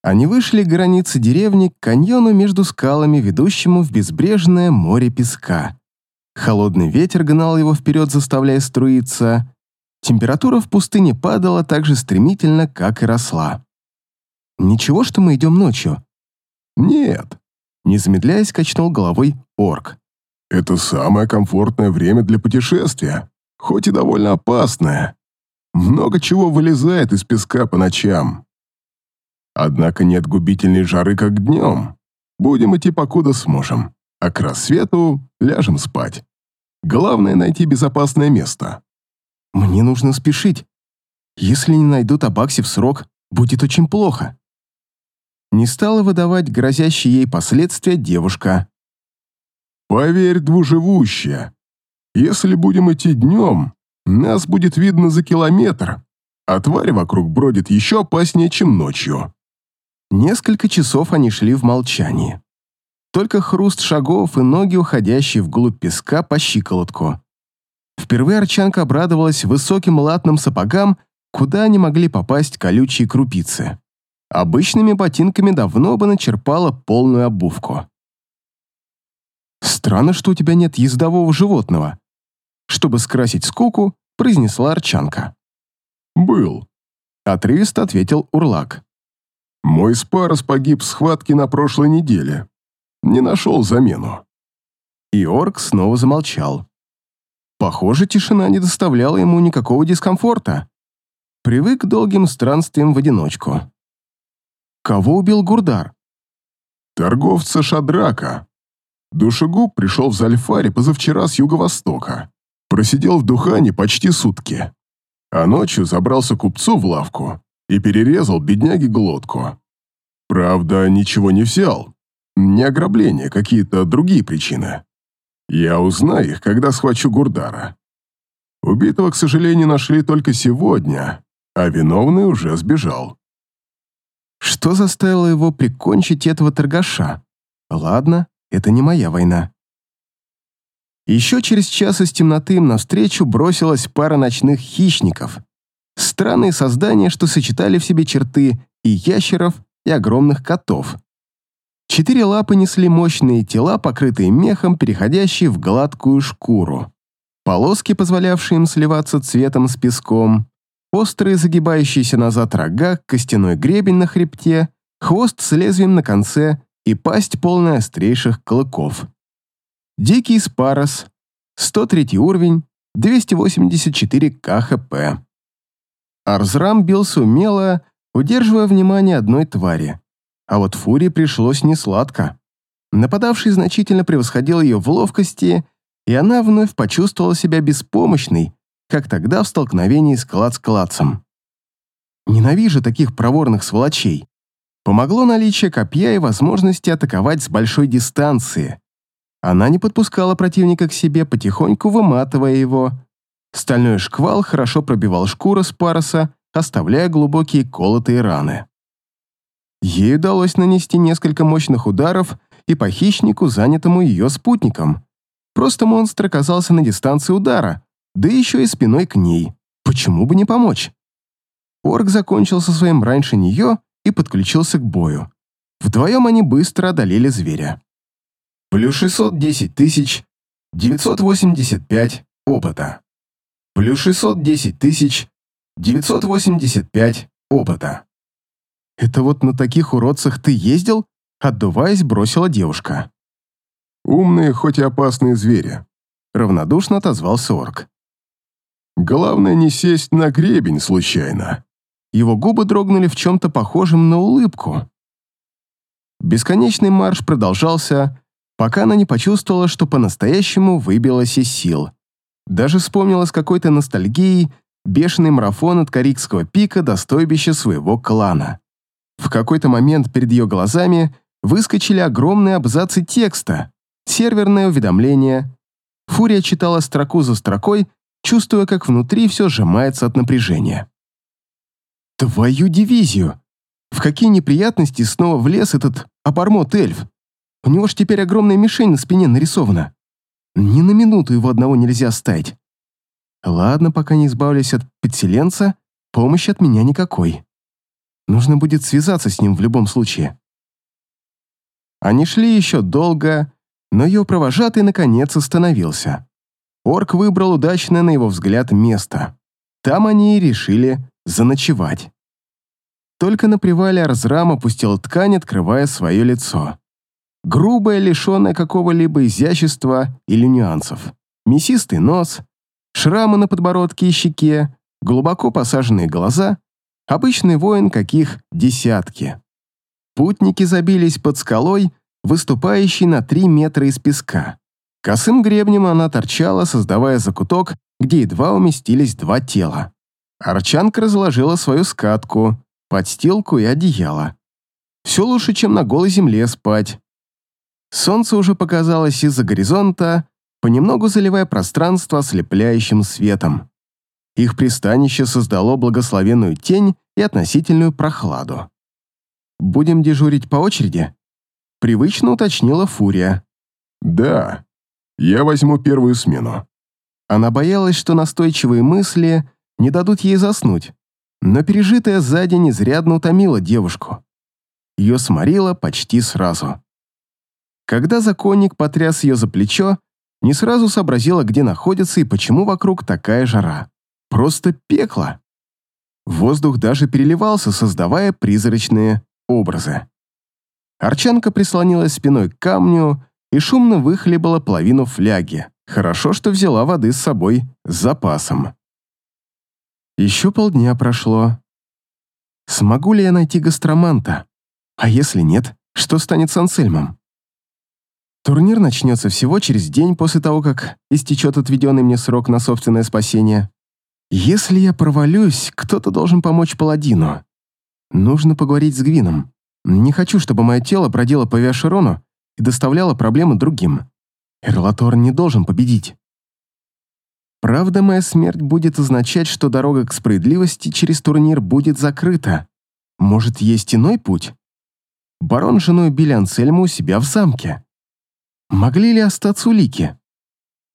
Они вышли к границе деревни к каньону между скалами, ведущему в безбрежное море песка. Холодный ветер гнал его вперед, заставляя струиться. Температура в пустыне падала так же стремительно, как и росла. «Ничего, что мы идем ночью?» «Нет», — не замедляясь, качнул головой орк. «Это самое комфортное время для путешествия, хоть и довольно опасное. Много чего вылезает из песка по ночам. Однако нет губительной жары, как днем. Будем идти, покуда сможем. А к рассвету ляжем спать. Главное — найти безопасное место. Мне нужно спешить. Если не найду табакси в срок, будет очень плохо. Не стала выдавать грозящие ей последствия девушка. Поверь, двуживущая, если будем идти днем, нас будет видно за километр, а тварь вокруг бродит еще опаснее, чем ночью. Несколько часов они шли в молчании. Только хруст шагов и ноги, уходящие вглубь песка по щиколотку. Впервые Арчанка обрадовалась высоким латным сапогам, куда они могли попасть колючие крупицы. Обычными ботинками давно бы начерпала полную обувку. «Странно, что у тебя нет ездового животного», чтобы скрасить скуку, произнесла Арчанка. «Был», — отрывисто ответил Урлак. «Мой спарс погиб в схватке на прошлой неделе. Не нашел замену». И орк снова замолчал. Похоже, тишина не доставляла ему никакого дискомфорта. Привык к долгим странствиям в одиночку. Кого убил Гурдар? Торговца Шадрака. Душегуб пришел в Зальфаре позавчера с юго-востока. Просидел в Духане почти сутки. А ночью забрался купцу в лавку и перерезал бедняге глотку. Правда, ничего не взял. Не ограбление, какие-то другие причины. Я узнаю их, когда схвачу Гурдара. Убитого, к сожалению, нашли только сегодня, а виновный уже сбежал. Что заставило его прикончить этого торгаша? Ладно, это не моя война. Еще через час из темноты им навстречу бросилась пара ночных хищников. Странные создания, что сочетали в себе черты и ящеров, и огромных котов. Четыре лапы несли мощные тела, покрытые мехом, переходящие в гладкую шкуру. Полоски, позволявшие им сливаться цветом с песком, острые загибающиеся назад рога, костяной гребень на хребте, хвост с лезвием на конце и пасть, полная острейших клыков. Дикий спарос, 103 уровень, 284 КХП. Арзрам бился умело, удерживая внимание одной твари. А вот Фурии пришлось несладко. Нападавший значительно превосходил ее в ловкости, и она вновь почувствовала себя беспомощной, как тогда в столкновении с клац-клацем. Ненавижу таких проворных сволочей. Помогло наличие копья и возможности атаковать с большой дистанции. Она не подпускала противника к себе, потихоньку выматывая его. Стальной шквал хорошо пробивал шкуру с паруса, оставляя глубокие колотые раны. Ей удалось нанести несколько мощных ударов и по хищнику, занятому ее спутником. Просто монстр оказался на дистанции удара, да еще и спиной к ней. Почему бы не помочь? Орк закончил со своим раньше нее и подключился к бою. Вдвоем они быстро одолели зверя. Плюс 610 тысяч 985 опыта. Плюс 610 тысяч 985 опыта. «Это вот на таких уродцах ты ездил?» Отдуваясь, бросила девушка. «Умные, хоть и опасные звери», — равнодушно отозвался орк. «Главное не сесть на гребень случайно». Его губы дрогнули в чем-то похожем на улыбку. Бесконечный марш продолжался, пока она не почувствовала, что по-настоящему выбилась из сил. Даже вспомнила с какой-то ностальгией бешеный марафон от Карикского пика до стойбища своего клана. В какой-то момент перед ее глазами выскочили огромные абзацы текста, серверное уведомление. Фурия читала строку за строкой, чувствуя, как внутри все сжимается от напряжения. «Твою дивизию! В какие неприятности снова влез этот обормот-эльф? У него ж теперь огромная мишень на спине нарисована. Ни на минуту его одного нельзя оставить. Ладно, пока не избавлюсь от подселенца, помощи от меня никакой. Нужно будет связаться с ним в любом случае. Они шли еще долго, но ее провожатый наконец остановился. Орк выбрал удачное, на его взгляд, место. Там они и решили заночевать. Только на привале Арзрам опустил ткань, открывая свое лицо. Грубое, лишенное какого-либо изящества или нюансов. Мясистый нос, шрамы на подбородке и щеке, глубоко посаженные глаза Обычный воин, каких десятки. Путники забились под скалой, выступающей на три метра из песка. Косым гребнем она торчала, создавая закуток, где едва уместились два тела. Арчанка разложила свою скатку, подстилку и одеяло. Все лучше, чем на голой земле спать. Солнце уже показалось из-за горизонта, понемногу заливая пространство ослепляющим светом. Их пристанище создало благословенную тень и относительную прохладу. «Будем дежурить по очереди?» Привычно уточнила Фурия. «Да, я возьму первую смену». Она боялась, что настойчивые мысли не дадут ей заснуть, но пережитое за день изрядно утомило девушку. Ее сморило почти сразу. Когда законник потряс ее за плечо, не сразу сообразила, где находится и почему вокруг такая жара. Просто пекло. Воздух даже переливался, создавая призрачные образы. Арчанка прислонилась спиной к камню и шумно выхлебала половину фляги, Хорошо, что взяла воды с собой с запасом. Еще полдня прошло. Смогу ли я найти гастроманта? А если нет, что станет с Ансельмом? Турнир начнется всего через день после того, как истечет отведенный мне срок на собственное спасение. Если я провалюсь, кто-то должен помочь паладину. Нужно поговорить с Гвином. Не хочу, чтобы мое тело продело по Виашерону и доставляло проблемы другим. Эрлатор не должен победить. Правда, моя смерть будет означать, что дорога к справедливости через турнир будет закрыта. Может, есть иной путь? Барон с женой убили Ансельму у себя в замке. Могли ли остаться улики?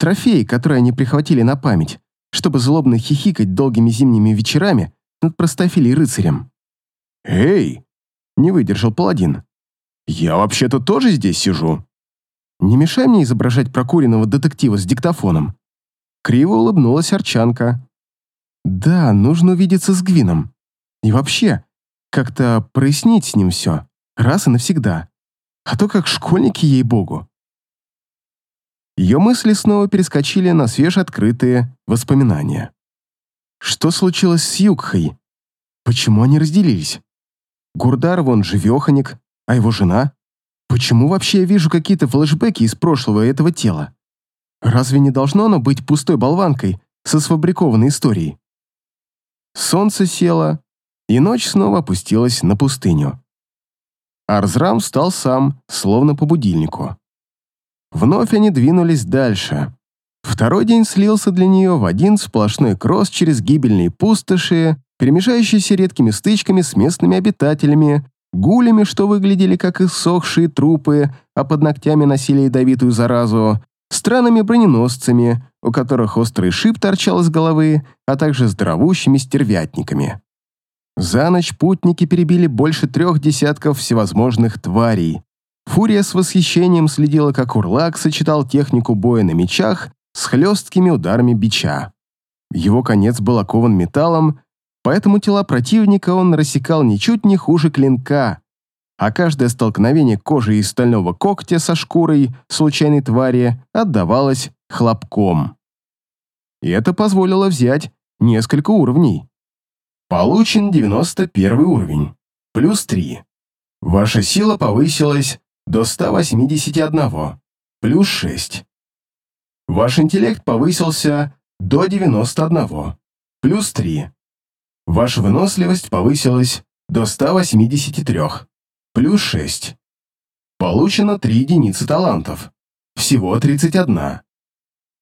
Трофеи, которые они прихватили на память, чтобы злобно хихикать долгими зимними вечерами над простофилей рыцарем. «Эй!» — не выдержал паладин. «Я вообще-то тоже здесь сижу». Не мешай мне изображать прокуренного детектива с диктофоном. Криво улыбнулась Арчанка. Да, нужно увидеться с Гвином. И вообще, как-то прояснить с ним все, раз и навсегда. А то как школьники, ей-богу. Ее мысли снова перескочили на свежеоткрытые воспоминания. Что случилось с Югхой? Почему они разделились? Гурдар вон живеханик, а его жена? Почему вообще я вижу какие-то флешбеки из прошлого этого тела? Разве не должно оно быть пустой болванкой со сфабрикованной историей? Солнце село, и ночь снова опустилась на пустыню. Арзрам встал сам, словно по будильнику. Вновь они двинулись дальше. Второй день слился для нее в один сплошной кросс через гибельные пустоши, перемежающиеся редкими стычками с местными обитателями, гулями, что выглядели как иссохшие трупы, а под ногтями носили ядовитую заразу, странными броненосцами, у которых острый шип торчал из головы, а также здоровущими стервятниками. За ночь путники перебили больше трех десятков всевозможных тварей. Фурия с восхищением следила, как Урлак сочетал технику боя на мечах с хлесткими ударами бича. Его конец был окован металлом, поэтому тела противника он рассекал ничуть не хуже клинка, а каждое столкновение кожи и стального когтя со шкурой случайной твари отдавалось хлопком. И это позволило взять несколько уровней. Получен 91 уровень, плюс 3. Ваша сила повысилась до 181, плюс 6. Ваш интеллект повысился до 91, плюс 3. Ваша выносливость повысилась до 183, плюс 6. Получено 3 единицы талантов, всего 31.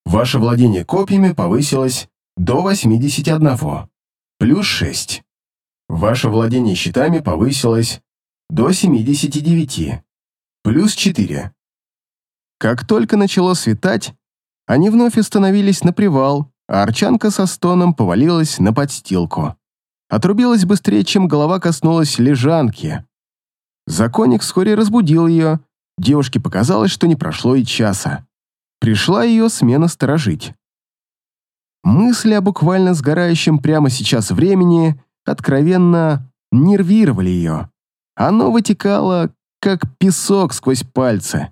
Ваше владение копьями повысилось до 81, плюс 6. Ваше владение щитами повысилось до 79, плюс 4. Как только начало светать, они вновь остановились на привал, а Арчанка со стоном повалилась на подстилку отрубилась быстрее, чем голова коснулась лежанки. Законник вскоре разбудил ее. Девушке показалось, что не прошло и часа. Пришла ее смена сторожить. Мысли о буквально сгорающем прямо сейчас времени откровенно нервировали ее. Оно вытекало, как песок сквозь пальцы.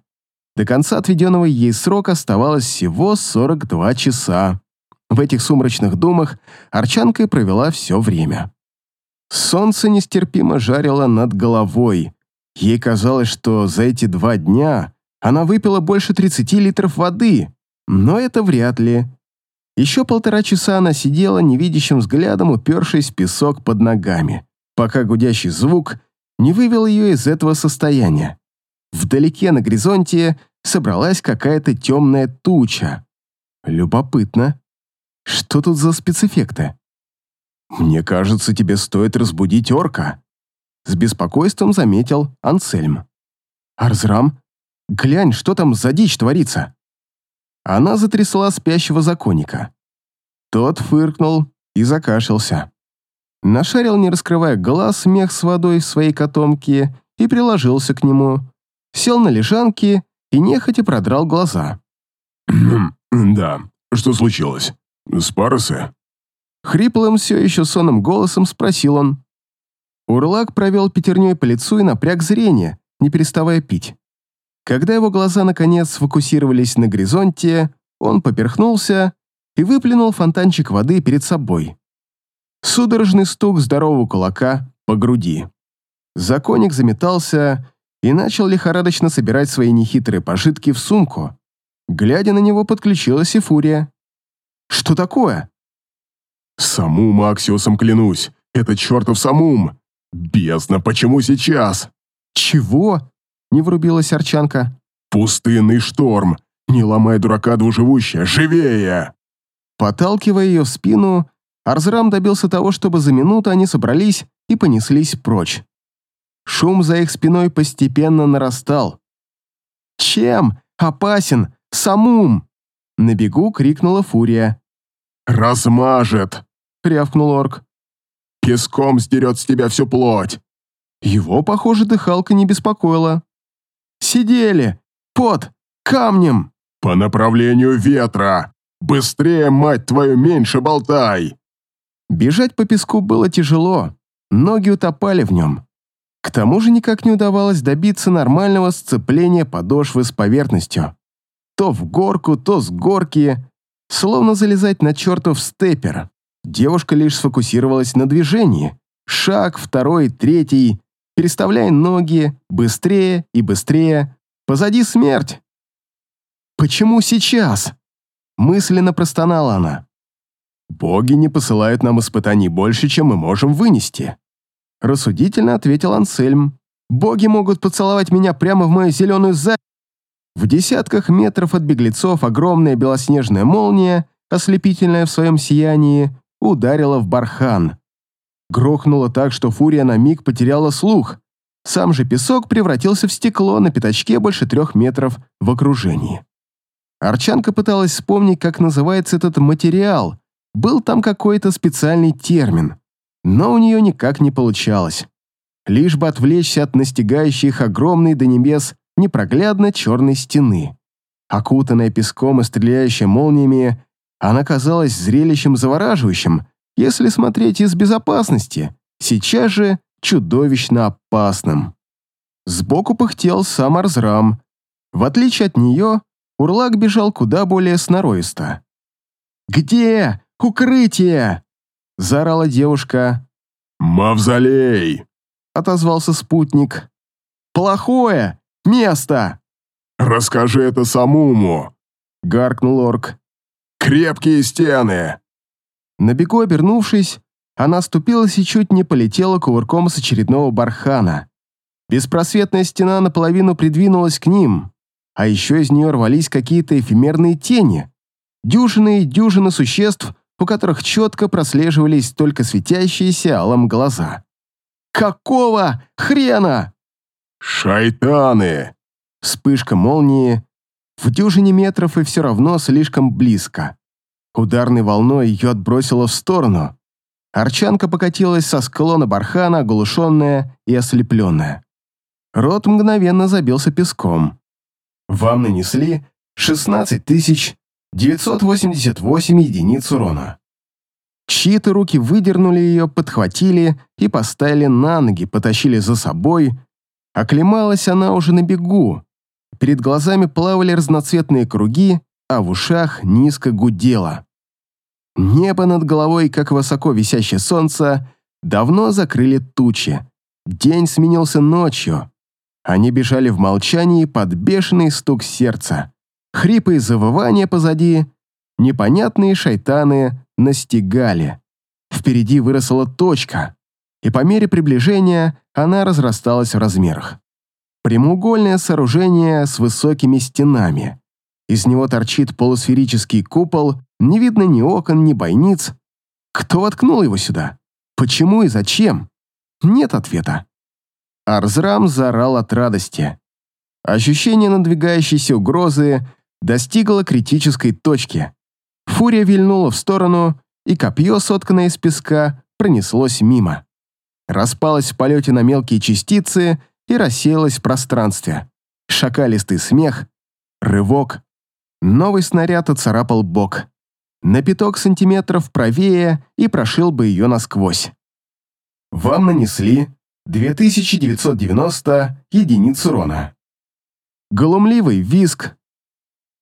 До конца отведенного ей срока оставалось всего 42 часа. В этих сумрачных думах Арчанка провела все время. Солнце нестерпимо жарило над головой. Ей казалось, что за эти два дня она выпила больше 30 литров воды, но это вряд ли. Еще полтора часа она сидела невидящим взглядом, упершись в песок под ногами, пока гудящий звук не вывел ее из этого состояния. Вдалеке на горизонте собралась какая-то темная туча. Любопытно. Что тут за спецэффекты? «Мне кажется, тебе стоит разбудить орка», — с беспокойством заметил Ансельм. «Арзрам, глянь, что там за дичь творится?» Она затрясла спящего законника. Тот фыркнул и закашлялся. Нашарил, не раскрывая глаз, мех с водой в своей котомке и приложился к нему. Сел на лежанке и нехотя продрал глаза. «Да, что случилось? Спаросы?» Хриплым, все еще сонным голосом спросил он. Урлак провел пятерней по лицу и напряг зрение, не переставая пить. Когда его глаза наконец сфокусировались на горизонте, Он поперхнулся и выплюнул фонтанчик воды перед собой. Судорожный стук здорового кулака по груди. Законник заметался и начал лихорадочно собирать свои нехитрые пожитки в сумку. Глядя на него, подключилась и фурия. «Что такое?» «Самум Аксиусом клянусь! Это чертов самум! Бездна, почему сейчас?» «Чего?» — не врубилась Арчанка. «Пустынный шторм! Не ломай дурака двуживущая! Живее!» Поталкивая ее в спину, Арзрам добился того, чтобы за минуту они собрались и понеслись прочь. Шум за их спиной постепенно нарастал. «Чем? Опасен! Самум!» На бегу крикнула Фурия. «Размажет!» — рявкнул орк. «Песком сдерет с тебя всю плоть!» Его, похоже, дыхалка не беспокоила. «Сидели! Под! Камнем!» «По направлению ветра! Быстрее, мать твою, меньше болтай!» Бежать по песку было тяжело, ноги утопали в нем. К тому же никак не удавалось добиться нормального сцепления подошвы с поверхностью. То в горку, то с горки, словно залезать на чертов степер. Девушка лишь сфокусировалась на движении. Шаг, второй, третий, переставляя ноги, быстрее и быстрее. Позади смерть. «Почему сейчас?» Мысленно простонала она. «Боги не посылают нам испытаний больше, чем мы можем вынести», рассудительно ответил Ансельм. «Боги могут поцеловать меня прямо в мою зеленую задницу». В десятках метров от беглецов огромная белоснежная молния, ослепительная в своем сиянии, ударила в бархан. Грохнуло так, что фурия на миг потеряла слух. Сам же песок превратился в стекло на пятачке больше трех метров в окружении. Арчанка пыталась вспомнить, как называется этот материал. Был там какой-то специальный термин. Но у нее никак не получалось. Лишь бы отвлечься от настигающих огромной до небес непроглядно черной стены. Окутанная песком и стреляющая молниями, она казалась зрелищем завораживающим, если смотреть из безопасности, сейчас же чудовищно опасным. Сбоку пыхтел сам Арзрам. В отличие от нее, Урлак бежал куда более сноровисто. «Где? Укрытие!» — заорала девушка. «Мавзолей!» — отозвался спутник. «Плохое! Место!» «Расскажи это самому!» — гаркнул орк. «Крепкие стены!» На бегу обернувшись, она ступилась и чуть не полетела кувырком с очередного бархана. Беспросветная стена наполовину придвинулась к ним, а еще из нее рвались какие-то эфемерные тени. Дюжины и дюжины существ, у которых четко прослеживались только светящиеся алым глаза. «Какого хрена?» «Шайтаны!» Вспышка молнии. В дюжине метров и все равно слишком близко. Ударной волной ее отбросило в сторону. Арчанка покатилась со склона бархана, оглушенная и ослепленная. Рот мгновенно забился песком. Вам нанесли 16 988 единиц урона. Чьи-то руки выдернули ее, подхватили и поставили на ноги, потащили за собой. Оклемалась она уже на бегу. Перед глазами плавали разноцветные круги, а в ушах низко гудело. Небо над головой, как высоко висящее солнце, давно закрыли тучи. День сменился ночью. Они бежали в молчании под бешеный стук сердца. Хрипы и завывания позади, непонятные шайтаны настигали. Впереди выросла точка, и по мере приближения она разрасталась в размерах. Прямоугольное сооружение с высокими стенами. Из него торчит полусферический купол, не видно ни окон, ни бойниц. Кто воткнул его сюда? Почему и зачем? Нет ответа. Арзрам заорал от радости. Ощущение надвигающейся угрозы достигло критической точки. Фурия вильнула в сторону, и копье, сотканное из песка, пронеслось мимо. Распалось в полете на мелкие частицы и рассеялось в пространстве. Шакалистый смех, рывок. Новый снаряд оцарапал бок. На пяток сантиметров правее и прошил бы ее насквозь. Вам нанесли 2990 единиц урона. Голумливый виск.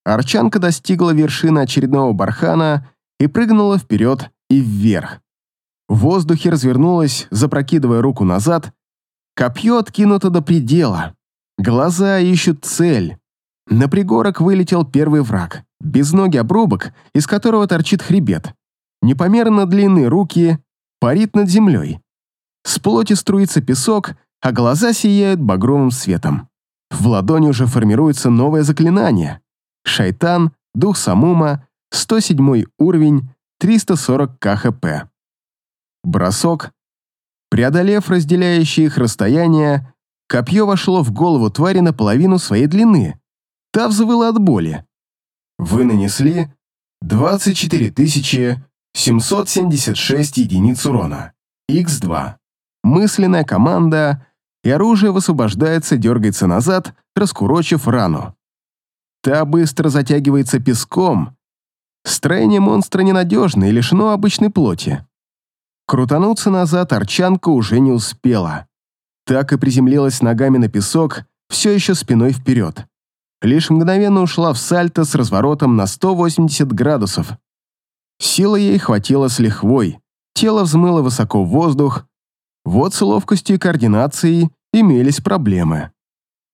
Арчанка достигла вершины очередного бархана и прыгнула вперед и вверх. В воздухе развернулась, запрокидывая руку назад. Копье откинуто до предела. Глаза ищут цель. На пригорок вылетел первый враг. Безногий обрубок, из которого торчит хребет. Непомерно длинные руки, парит над землей. С плоти струится песок, а глаза сияют багровым светом. В ладони уже формируется новое заклинание. Шайтан, дух Самума, 107 уровень, 340 КХП. Бросок. Преодолев разделяющие их расстояние, копье вошло в голову твари наполовину своей длины. Та взвыла от боли. Вы нанесли 24 776 единиц урона. Х2. Мысленная команда, и оружие высвобождается, дергается назад, раскурочив рану. Та быстро затягивается песком. Строение монстра ненадежно и лишено обычной плоти. Крутануться назад Арчанка уже не успела. Так и приземлилась ногами на песок, все еще спиной вперед. Лишь мгновенно ушла в сальто с разворотом на 180 градусов. Силы ей хватило с лихвой, тело взмыло высоко в воздух. Вот с ловкостью и координацией имелись проблемы.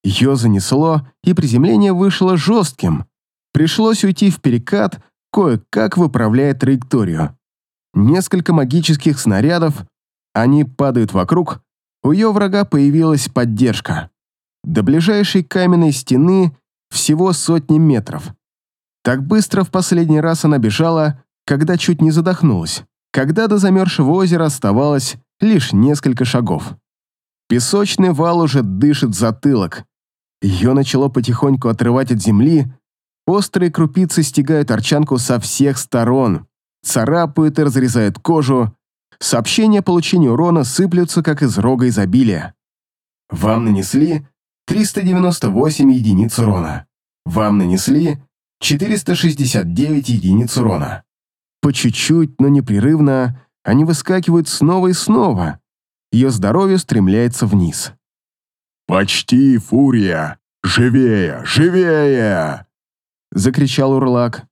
Ее занесло, и приземление вышло жестким. Пришлось уйти в перекат, кое-как выправляя траекторию. Несколько магических снарядов, они падают вокруг, у ее врага появилась поддержка. До ближайшей каменной стены всего сотни метров. Так быстро в последний раз она бежала, когда чуть не задохнулась, когда до замерзшего озера оставалось лишь несколько шагов. Песочный вал уже дышит затылок, ее начало потихоньку отрывать от земли, острые крупицы стягают арчанку со всех сторон, царапают и разрезают кожу, сообщения о получении урона сыплются, как из рога изобилия. Вам нанесли 398 единиц урона. Вам нанесли 469 единиц урона. По чуть-чуть, но непрерывно они выскакивают снова и снова. Ее здоровье стремляется вниз. «Почти, Фурия! Живее, живее!» — закричал Урлак.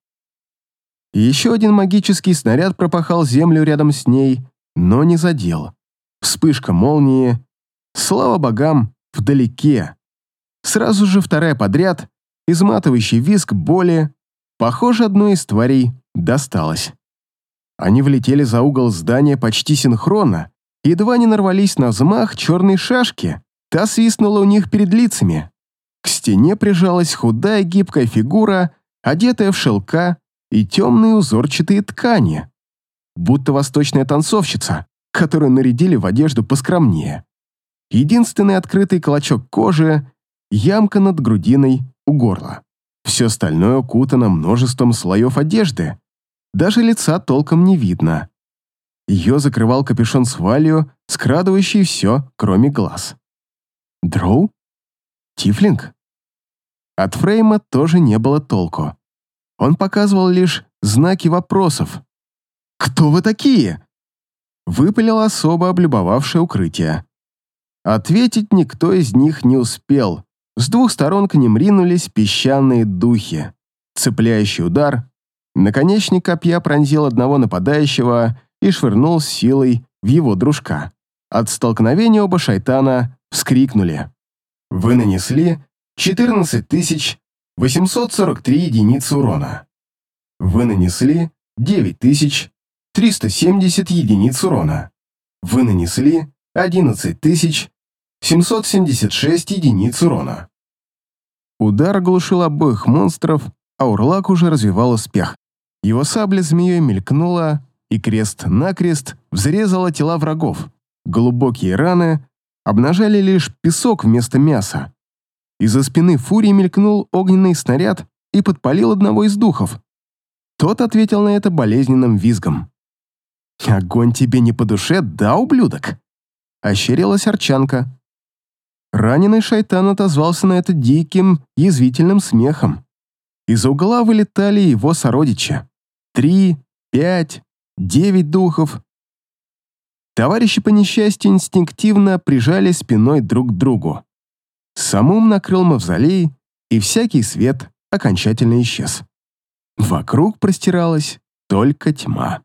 Еще один магический снаряд пропахал землю рядом с ней, но не задел. Вспышка молнии. Слава богам, вдалеке. Сразу же вторая подряд, изматывающий визг боли. Похоже, одной из тварей досталось. Они влетели за угол здания почти синхронно, едва не нарвались на взмах черной шашки. Та свистнула у них перед лицами. К стене прижалась худая гибкая фигура, одетая в шелка и темные узорчатые ткани. Будто восточная танцовщица, которую нарядили в одежду поскромнее. Единственный открытый клочок кожи — ямка над грудиной у горла. Все остальное укутано множеством слоев одежды. Даже лица толком не видно. Ее закрывал капюшон с валью, скрадывающий все, кроме глаз. Дроу? Тифлинг? От Фрейма тоже не было толку. Он показывал лишь знаки вопросов. «Кто вы такие?» Выпалил особо облюбовавшее укрытие. Ответить никто из них не успел. С двух сторон к ним ринулись песчаные духи. Цепляющий удар. Наконечник копья пронзил одного нападающего и швырнул силой в его дружка. От столкновения оба шайтана вскрикнули. Вы нанесли 14 843 единицы урона. Вы нанесли 9370 единиц урона. Вы нанесли 11 776 единиц урона. Удар оглушил обоих монстров, а Урлак уже развивал успех. Его сабля змеей мелькнула, и крест-накрест взрезала тела врагов. Глубокие раны обнажали лишь песок вместо мяса. Из-за спины Фурии мелькнул огненный снаряд и подпалил одного из духов. Тот ответил на это болезненным визгом. «Огонь тебе не по душе, да, ублюдок?» Ощерилась Арчанка. Раненый шайтан отозвался на это диким, язвительным смехом. Из-за угла вылетали его сородичи. Три, пять, девять духов, Товарищи по несчастью инстинктивно прижали спиной друг к другу. Самум накрыл мавзолей, и всякий свет окончательно исчез. Вокруг простиралась только тьма.